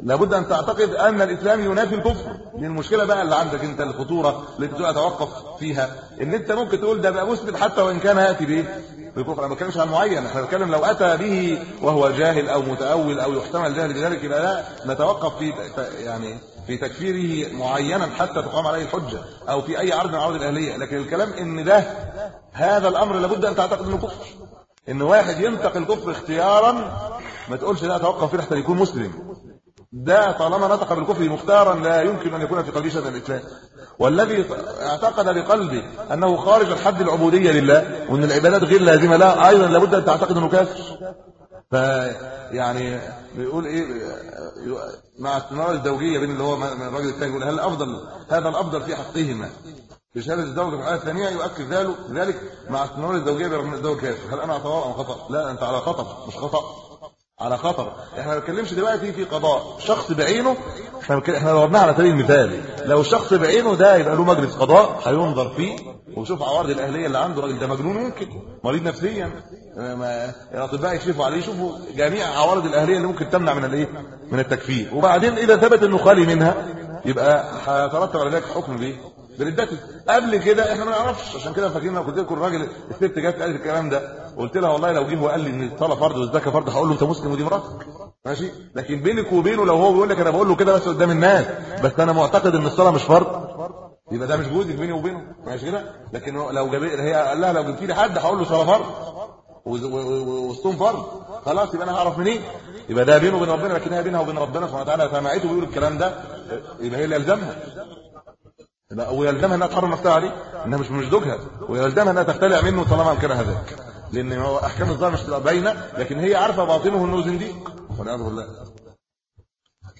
لابد أن تعتقد أن الإسلام ينافي الكفر. دي المشكلة بقى اللي عندك أنت الخطورة اللي انت اتوقف فيها. إن أنت ممكن تقول ده بقى مسلم حتى وإن كان ياتي بايه بالكفر أنا ما بتكلمش عن معين إحنا بنتكلم لو أتى به وهو جاهل أو متأول أو يحتمل جهل بذلك يبقى لا نتوقف في يعني في تكفيره معينا حتى تقام عليه الحجة أو في أي عرض من عروض الاهليه لكن الكلام إن ده هذا الأمر لابد أن تعتقد إنه كفر. إن واحد ينتقل الكفر اختيارا ما تقولش ده توقف فيه حتى يكون مسلم. ده طالما نطق بالكفر مختارا لا يمكن أن يكون في قلبه شيء الإسلام. والذي اعتقد بقلبه أنه خارج الحد العبودية لله وأن العبادات غير لازمة لا أيضا لابد أن تعتقد أنه كافر. فيعني بيقول إيه مع استمرار الزوجية بين اللي هو الراجل الثاني يقول هل افضل هذا الأفضل في حقهما؟ في شهاده الزوج في الايه الثانية يؤكد ذلك مع استمرار الزوجية برغم الزوج كافر. هل أنا على أم خطأ؟ لا أنت على خطأ مش خطأ. على خطر. إحنا ما بنتكلمش دلوقتي في قضاء. شخص بعينه إحنا إحنا ضربناها على سبيل المثال لو الشخص بعينه ده يبقى له مجلس قضاء هينظر فيه ويشوف عوارض الأهلية اللي عنده. الراجل ده مجنون ممكن مريض نفسيا. الأطباء يكشفوا عليه يشوفوا جميع عوارض الأهلية اللي ممكن تمنع من الإيه؟ من التكفير. وبعدين إذا ثبت إنه خالي منها يبقى هيترتب على ذلك حكم بإيه؟ بردته قبل كده إحنا ما نعرفش عشان كده فاكرين لو قلت لكم الراجل الست جت قالت الكلام ده. قلت لها والله لو جه وقال لي إن الصلاه فرض والزكاه فرض هقول له أنت مسلم ودي مراتك. ماشي؟ لكن بينك وبينه لو هو بيقول لك أنا بقول له كده بس قدام الناس. بس أنا معتقد إن الصلاة مش فرض. يبقى ده مش جوزك بيني وبينه. ماشي كده؟ لكن لو جاب هي قال لها لو جبتي لي حد هقول له صلاة فرض. والصوم فرض. خلاص يبقى أنا هعرف منين؟ يبقى ده بينه وبين ربنا لكن هي بينها وبين ربنا سبحانه وتعالى سمعته بيقول الكلام ده. يبقى هي اللي يلزمها. ويلزمها انها تحرم نفسها عليه إنها مش مش زوجها ويلزمها انها تختلع منه طالما امكنها ذلك لأن هو أحكام الظاهر مش باينة لكن هي عارفة باطنه إنه زنديق والعياذ بالله.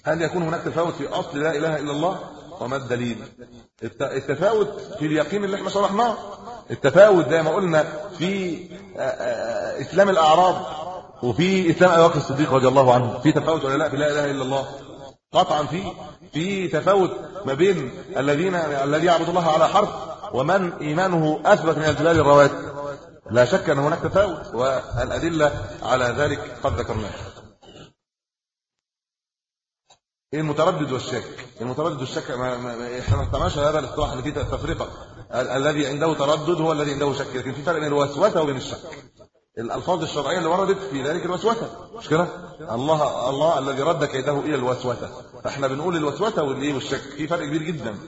هل يكون هناك تفاوت في أصل لا إله إلا الله؟ وما الدليل؟ التفاوت في اليقين اللي إحنا شرحناه. التفاوت زي ما قلنا في إسلام الأعراب وفي إسلام أبي بكر الصديق رضي الله عنه. في تفاوت ولا لا في لا إله إلا الله؟ قطعا في في تفاوت ما بين الذين الذي يعبد الله على حرف ومن إيمانه أثبت من الجلال الرواتب لا شك أن هناك تفاوت والأدلة على ذلك قد ذكرناها. المتردد والشك المتردد ما إحنا ما هذا الاصطلاح اللي فيه تفرقة. الذي عنده تردد هو الذي عنده شك لكن في فرق بين الوسوسة وبين الشك. الألفاظ الشرعية اللي وردت في ذلك الوسوسة. مش كده؟ الله الله الذي رد كيده إلى الوسوسة. فإحنا بنقول الوسوسة والايه والشك. في فرق كبير جدا.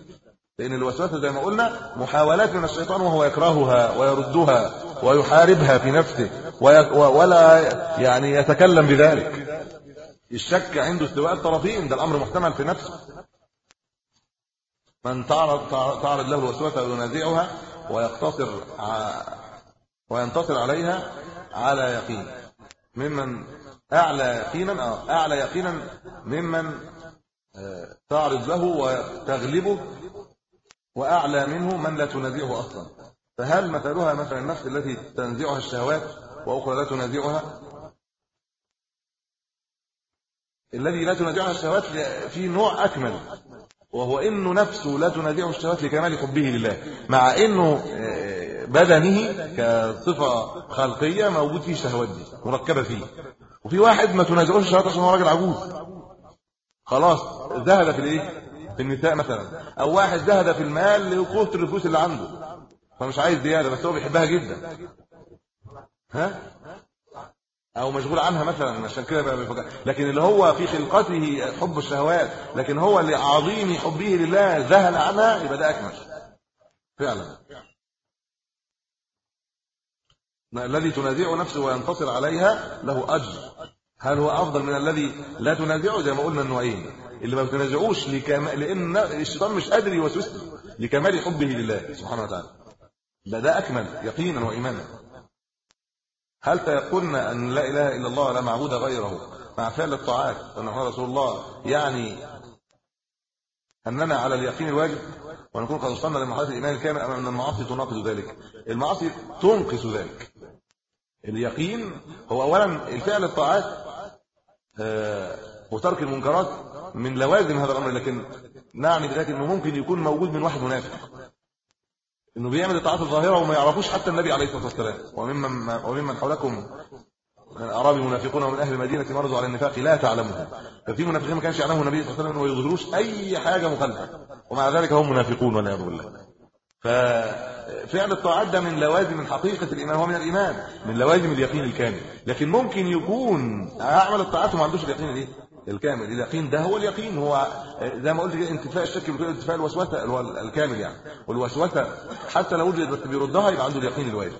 لأن الوسوسة زي ما قلنا محاولات من الشيطان وهو يكرهها ويردها ويحاربها في نفسه ولا يعني يتكلم بذلك. الشك عنده استواء الطرفين. ده الأمر محتمل في نفسه. من تعرض تعرض له الوسوسة وينازعها ويقتصر وينتصر عليها على يقين. ممن أعلى يقينا آه أعلى يقينا ممن آه، تعرض له وتغلبه وأعلى منه من لا تنازعه أصلا. فهل مثلها مثل النفس التي تنزعها الشهوات وأخرى لا تنازعها؟ الذي لا تنازعها الشهوات في نوع أكمل. وهو إنه نفسه لا تنازعه الشهوات لكمال حبه لله مع إنه آه، بدنه كصفة خلقية موجود فيه شهوات دي مركبة فيه. وفي واحد ما تنازعوش الشهوات عشان هو راجل عجوز. خلاص زهد في الإيه؟ في النساء مثلا. أو واحد زهد في المال لكثر الفلوس اللي عنده. فمش عايز زيادة بس هو بيحبها جدا. ها؟ أو مشغول عنها مثلا عشان كده بقى لكن اللي هو في خلقته حب الشهوات لكن هو لعظيم حبه لله ذهل عنها يبقى ده أكمل. فعلا. الذي تنازع نفسه وينتصر عليها له أجر. هل هو أفضل من الذي لا تنازعه؟ زي ما قلنا النوعين. اللي ما بتنازعوش لكمال لأن الشيطان مش قادر يوسوس لكمال حبه لله سبحانه وتعالى. ده ده أكمل يقينا وايمانا. هل تيقن أن لا إله إلا الله لا معبود غيره مع فعل الطاعات محمد رسول الله يعني أننا على اليقين الواجب ونكون قد وصلنا لمرحله الإيمان الكامل أم أن المعاصي تناقض ذلك؟ المعاصي تنقص ذلك. اليقين هو اولا الفعل الطاعات آه، وترك المنكرات من لوازم هذا الأمر لكن نعني بذلك إنه ممكن يكون موجود من واحد منافق إنه بيعمل الطاعات الظاهرة وما يعرفوش حتى النبي عليه الصلاة والسلام. وممن وممن حولكم من الاعراب منافقون ومن أهل المدينة مرضوا على النفاق لا تعلمهم ففي منافقين ما كانش يعلمهم النبي صلى الله عليه وسلم وما يظهروش أي حاجة مخالفة. ومع ذلك هم منافقون والعياذ بالله. ففعل الطاعات ده من لوازم من حقيقة الإيمان هو من الإيمان من لوازم اليقين الكامل. لكن ممكن يكون أعمل الطاعات وما عندوش اليقين الايه الكامل. اليقين ده هو اليقين هو زي ما قلت كده انتفاء الشك انتفاء الوسوسة اللي هو الكامل يعني. والوسوسة حتى لو وجدت بس بيردها يبقى عنده اليقين الواجب.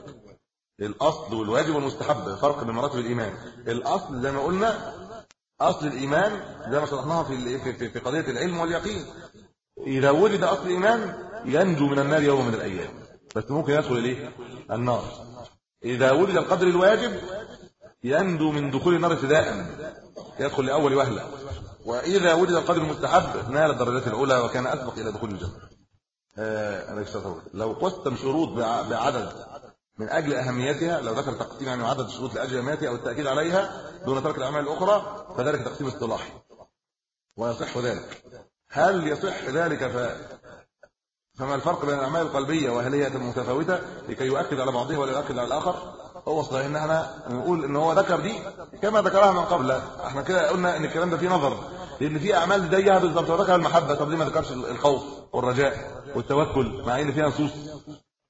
الأصل والواجب والمستحب فرق بين مراتب الإيمان. الأصل زي ما قلنا أصل الإيمان زي ما شرحناها في في قضية العلم واليقين. إذا وجد أصل الإيمان ينجو من النار يوم من الأيام. بس ممكن يدخل الايه النار. إذا وجد القدر الواجب ينجو من دخول النار ابتداء يدخل لأول وهلة. وإذا وجد القدر المستحب نال الدرجات الأولى وكان أسبق إلى دخول الجنة. آه أنا لو قسم شروط بعدد من أجل أهميتها لو ذكر تقسيم يعني عدد الشروط لأجل أهميتها أو التأكيد عليها دون ترك الأعمال الأخرى فذلك تقسيم اصطلاحي ويصح ذلك. هل يصح ذلك؟ ف فما الفرق بين الأعمال القلبية وهل هي متفاوتة لكي يؤكد على بعضها ولا يؤكد على الآخر؟ هو صحيح ان إحنا نقول إن هو ذكر دي كما ذكرها من قبل. إحنا كده قلنا إن الكلام ده فيه نظر لأن في أعمال زيها بالظبط وذكر المحبة. طب ليه ما ذكرش الخوف والرجاء والتوكل؟ مع إن فيها نصوص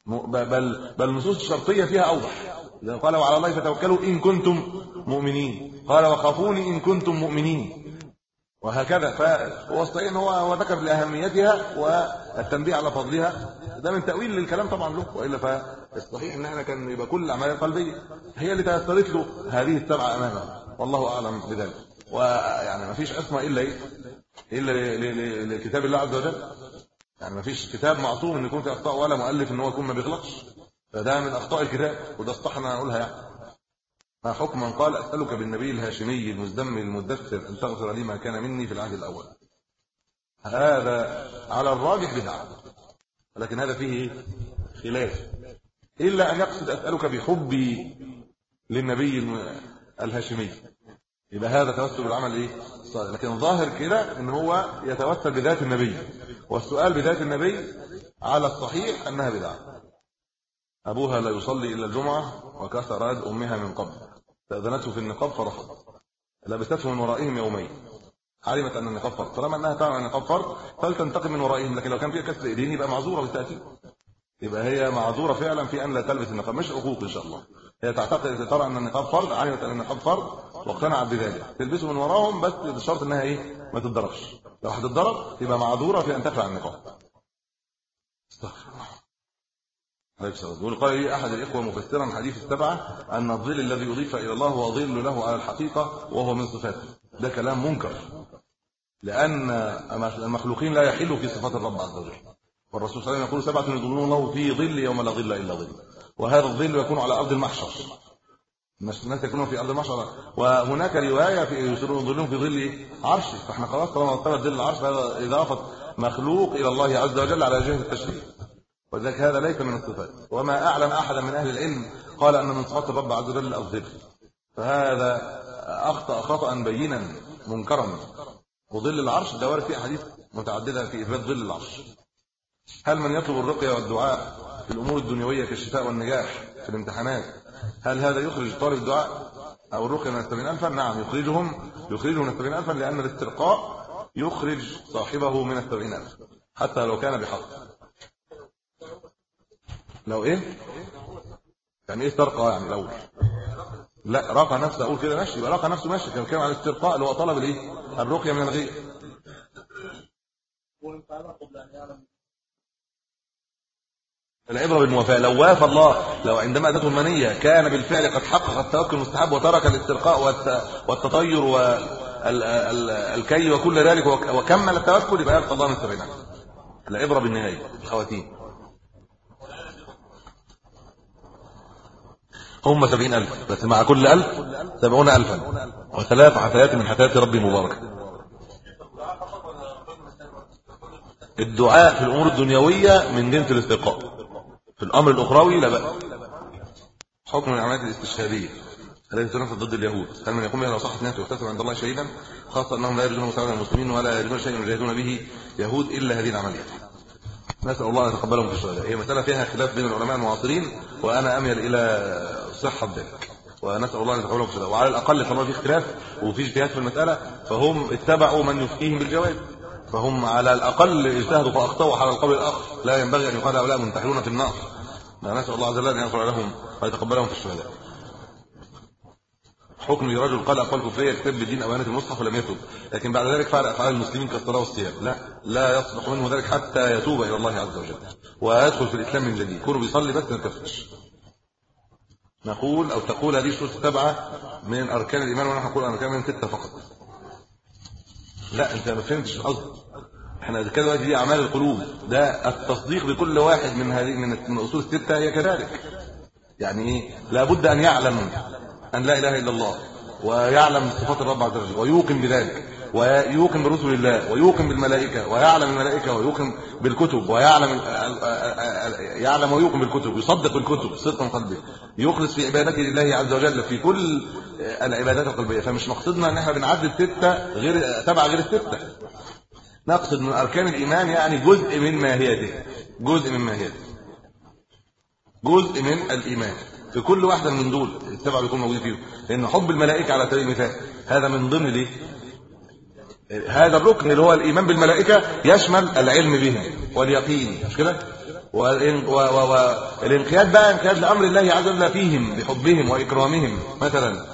بل بل النصوص الشرطيه فيها أوضح. قال وعلى الله فتوكلوا إن كنتم مؤمنين. قال وخافوني إن كنتم مؤمنين. وهكذا. الصحيح ان هو ذكر لأهميتها والتنبيه على فضلها. ده من تأويل للكلام طبعا له وإلا فالصحيح إن إحنا كان يبقى كل الاعمال القلبية. هي اللي تيسرت له هذه السبعه امامه والله أعلم بذلك. ويعني ما فيش عصمه إلا إيه؟ إلا لكتاب الله عز وجل. يعني ما فيش كتاب معصوم إن يكون فيه أخطاء ولا مؤلف إن هو يكون ما بيغلطش فده من أخطاء الكتاب وده الصح أنا أقولها يعني. ما حكم من قال أسألك بالنبي الهاشمي المزدم المدثر أن تغفر لي ما كان مني في العهد الأول. هذا على الراجح بدعة. لكن هذا فيه خلاف. إلا أن يقصد أسألك بحبي للنبي الهاشمي. يبقى هذا توسل بالعمل إيه؟ لكن الظاهر كده إن هو يتوسل بذات النبي. والسؤال بذات النبي على الصحيح أنها بدعة. أبوها لا يصلي إلا الجمعة وكسر يد أمها من قبل. فاذنته في النقاب فرفض. لبسته من ورائهم يومين. علمت أن النقاب فرض. طالما أنها تعلم أن النقاب فرض فلتنتقم من ورائهم. لكن لو كان فيها كسر ايدين يبقى معذورة بالتاكيد يبقى هي معذورة فعلا في أن لا تلبس النقاب. مش عقوق إن شاء الله. هي تعتقد ترى إن النقاب فرض علمت إن النقاب فرض واقتنعت بذلك. تلبسه من وراهم بس بشرط إنها إيه؟ ما تتضربش. لو هتتضرب يبقى معذورة في أن تخلع النقاب. الله. عليه الصلاه والسلام قال لي أحد الإخوة مفسرا حديث السبعة أن الظل الذي يضيف إلى الله هو ظل له على الحقيقة وهو من صفاته. ده كلام منكر. لأن المخلوقين لا يحلوا في صفات الرب عز وجل. والرسول صلى الله عليه وسلم يقول سبعة يظلون الله في ظل يوم لا ظل إلا ظل. وهذا الظل يكون على أرض المحشر. الناس يكونون في أرض المحشر. وهناك رواية في ظلهم في ظل عرشه فإحنا خلاص طالما ثبت ظل العرش هذا إضافة مخلوق إلى الله عز وجل على جهه التشريف وذلك هذا ليس من الصفات. وما أعلم أحدا من أهل العلم قال أن من صفات الرب عز وجل الظل. فهذا أخطأ خطأ بينا منكرا. وظل العرش ده وارد فيه أحاديث متعددة في إثبات ظل العرش. هل من يطلب الرقية والدعاء في الأمور الدنيوية كالشفاء والنجاح في الامتحانات؟ هل هذا يخرج طالب الدعاء أو الرقية من السبعين الفا؟ نعم يخرجهم يخرجه من السبعين الفا لأن الاسترقاء يخرج صاحبه من السبعين الفا حتى لو كان بحق. لو إيه؟ يعني إيه استرقى يعني الأول؟ لا راقى نفسه أقول كده ماشي يبقى راقى نفسه ماشي كان كلام على الاسترقاء اللي هو طلب الإيه؟ الرقية من الغير. العبرة بالموافاة. لو وافى الله لو عندما أتته المنية كان بالفعل قد حقق التوكل المستحب وترك الاسترقاء والتطير والكي وكل ذلك وكمل التوكل يبقى يلقى الله من السبعين العبرة بالنهاية. الخواتيم. هم سبعين ألف بس مع كل ألف سبعون ألفا. وثلاث حفلات من حفلات ربي مباركة. الدعاء في الأمور الدنيوية من جنس الاستقاء في الأمر الأخروي لا بأس. حكم العمليات الاستشهادية التي تنفذ ضد اليهود. هل من يقوم بها لو صحت نفسه ويحتسب عند الله شهيدا؟ خاصة أنهم لا يرجون مساعدة المسلمين ولا يرجون شيئا يجاهدون به يهود إلا هذه العمليات نسأل الله أن يتقبلهم في الشهداء هي مسألة فيها خلاف بين العلماء المعاصرين وأنا أميل إلى صحة ذلك ونسأل الله أن يتقبلهم في الشهداء وعلى الأقل طالما في اختلاف وفي اجتهاد في المسألة فهم اتبعوا من يفتيهم بالجواز فهم على الأقل اجتهدوا فأخطأوا على القول الآخر. لا ينبغي أن يقال هؤلاء منتحلون في النار. نسأل الله عز وجل أن يغفر لهم ويتقبلهم في الشهداء. حكم لرجل قال اقوال كفرية كتاب بالدين أوانة المصحف ولم يتوب. لكن بعد ذلك فعل افعال المسلمين كالصلاه والصيام لا لا يصلح منه ذلك حتى يتوب إلى الله عز وجل. ويدخل في الإسلام من جديد. كونه بيصلي بس ما يكفرش نقول أو تقول هذه الشروط السبعة من أركان الإيمان ونحن نقول أركان من ستة فقط. لا أنت ما فهمتش القصد إحنا بنتكلم دلوقتي دي اعمال القلوب. ده التصديق بكل واحد من هذه من الاصول السته هي كذلك. يعني إيه؟ لابد أن يعلم أن لا إله إلا الله ويعلم صفات الرب عز وجل ويوقن بذلك ويوقن برسل الله ويوقن بالملائكة ويعلم الملائكة ويوقن بالكتب ويعلم يعلم ويوقن بالكتب يصدق الكتب صدقا قلبه. يخلص في عبادته لله عز وجل في كل العبادات القلبية. فمش مقصدنا إن إحنا بنعدد ستة غير تبع غير الستة. نقصد من أركان الإيمان يعني جزء من ماهيته. جزء من ماهيته. جزء من الإيمان. في كل واحدة من دول السبعه بيكون موجودين فيهم. لأن حب الملائكة على سبيل المثال هذا من ضمن دي هذا الركن اللي هو الإيمان بالملائكة يشمل العلم بهم واليقين. مش كده؟ والانقياد بقى انقياد لأمر الله عز وجل فيهم بحبهم وإكرامهم. مثلا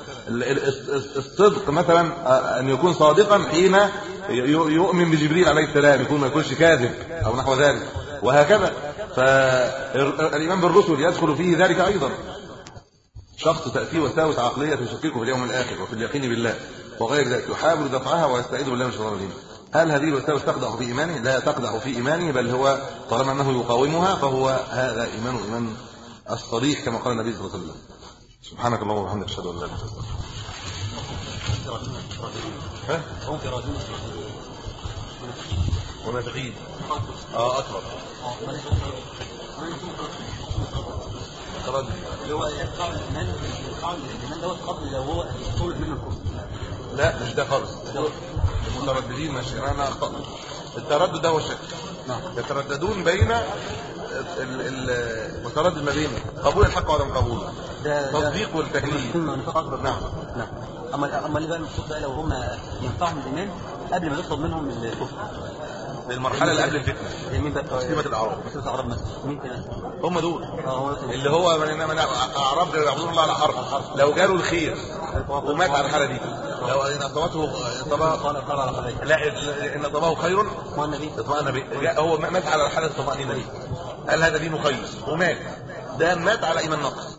الصدق مثلا أن يكون صادقا حين يؤمن بجبريل عليه السلام يكون ما يكونش كاذب أو نحو ذلك وهكذا. فالإيمان بالرسل يدخل فيه ذلك أيضا. شخص تأتيه وساوس عقلية تشككه في اليوم الآخر وفي اليقين بالله وغير ذلك يحاول دفعها ويستعيذ بالله من شر الرجيم. هل هذه الوسائل تقدح في إيمانه؟ لا تقدح في إيمانه بل هو طالما أنه يقاومها فهو هذا إيمان إيمان الصريح كما قال النبي صلى الله عليه وسلم. سبحانك اللهم وبحمدك أشهد أن لا إله إلا أنت ها؟ ونبغي آه أقرب. تردد اللي هو يقع الايمان دوت قبل لو هو طول منه الكفر لا مش ده خالص. المترددين ماشي. أنا اخطأت التردد ده هو شك نعم. يترددون بين ال- ال- المتردد ما بين قبول الحق وعدم قبوله تصديق اكبر نعم. نعم. أما أما اللي بقى المقصود بقى لو هم ينفعهم الإيمان قبل ما يطلب منهم الكفر المرحله اللي قبل الفتنة. مين بقى؟ مسلمة الأعراب. مسلمة الأعراب مثلا. مين تاني؟ هم دول. آه مثلا اللي هو من من أعراب يعبدون الله على حرف لو جاله الخير ومات على الحالة دي. لو إن اصابته اصابه لا ان اصابه خير. اطمأن به هو مات على حالة الطمأنينه دي قال هذا دين خير. ومات. ده مات على إيمان نقص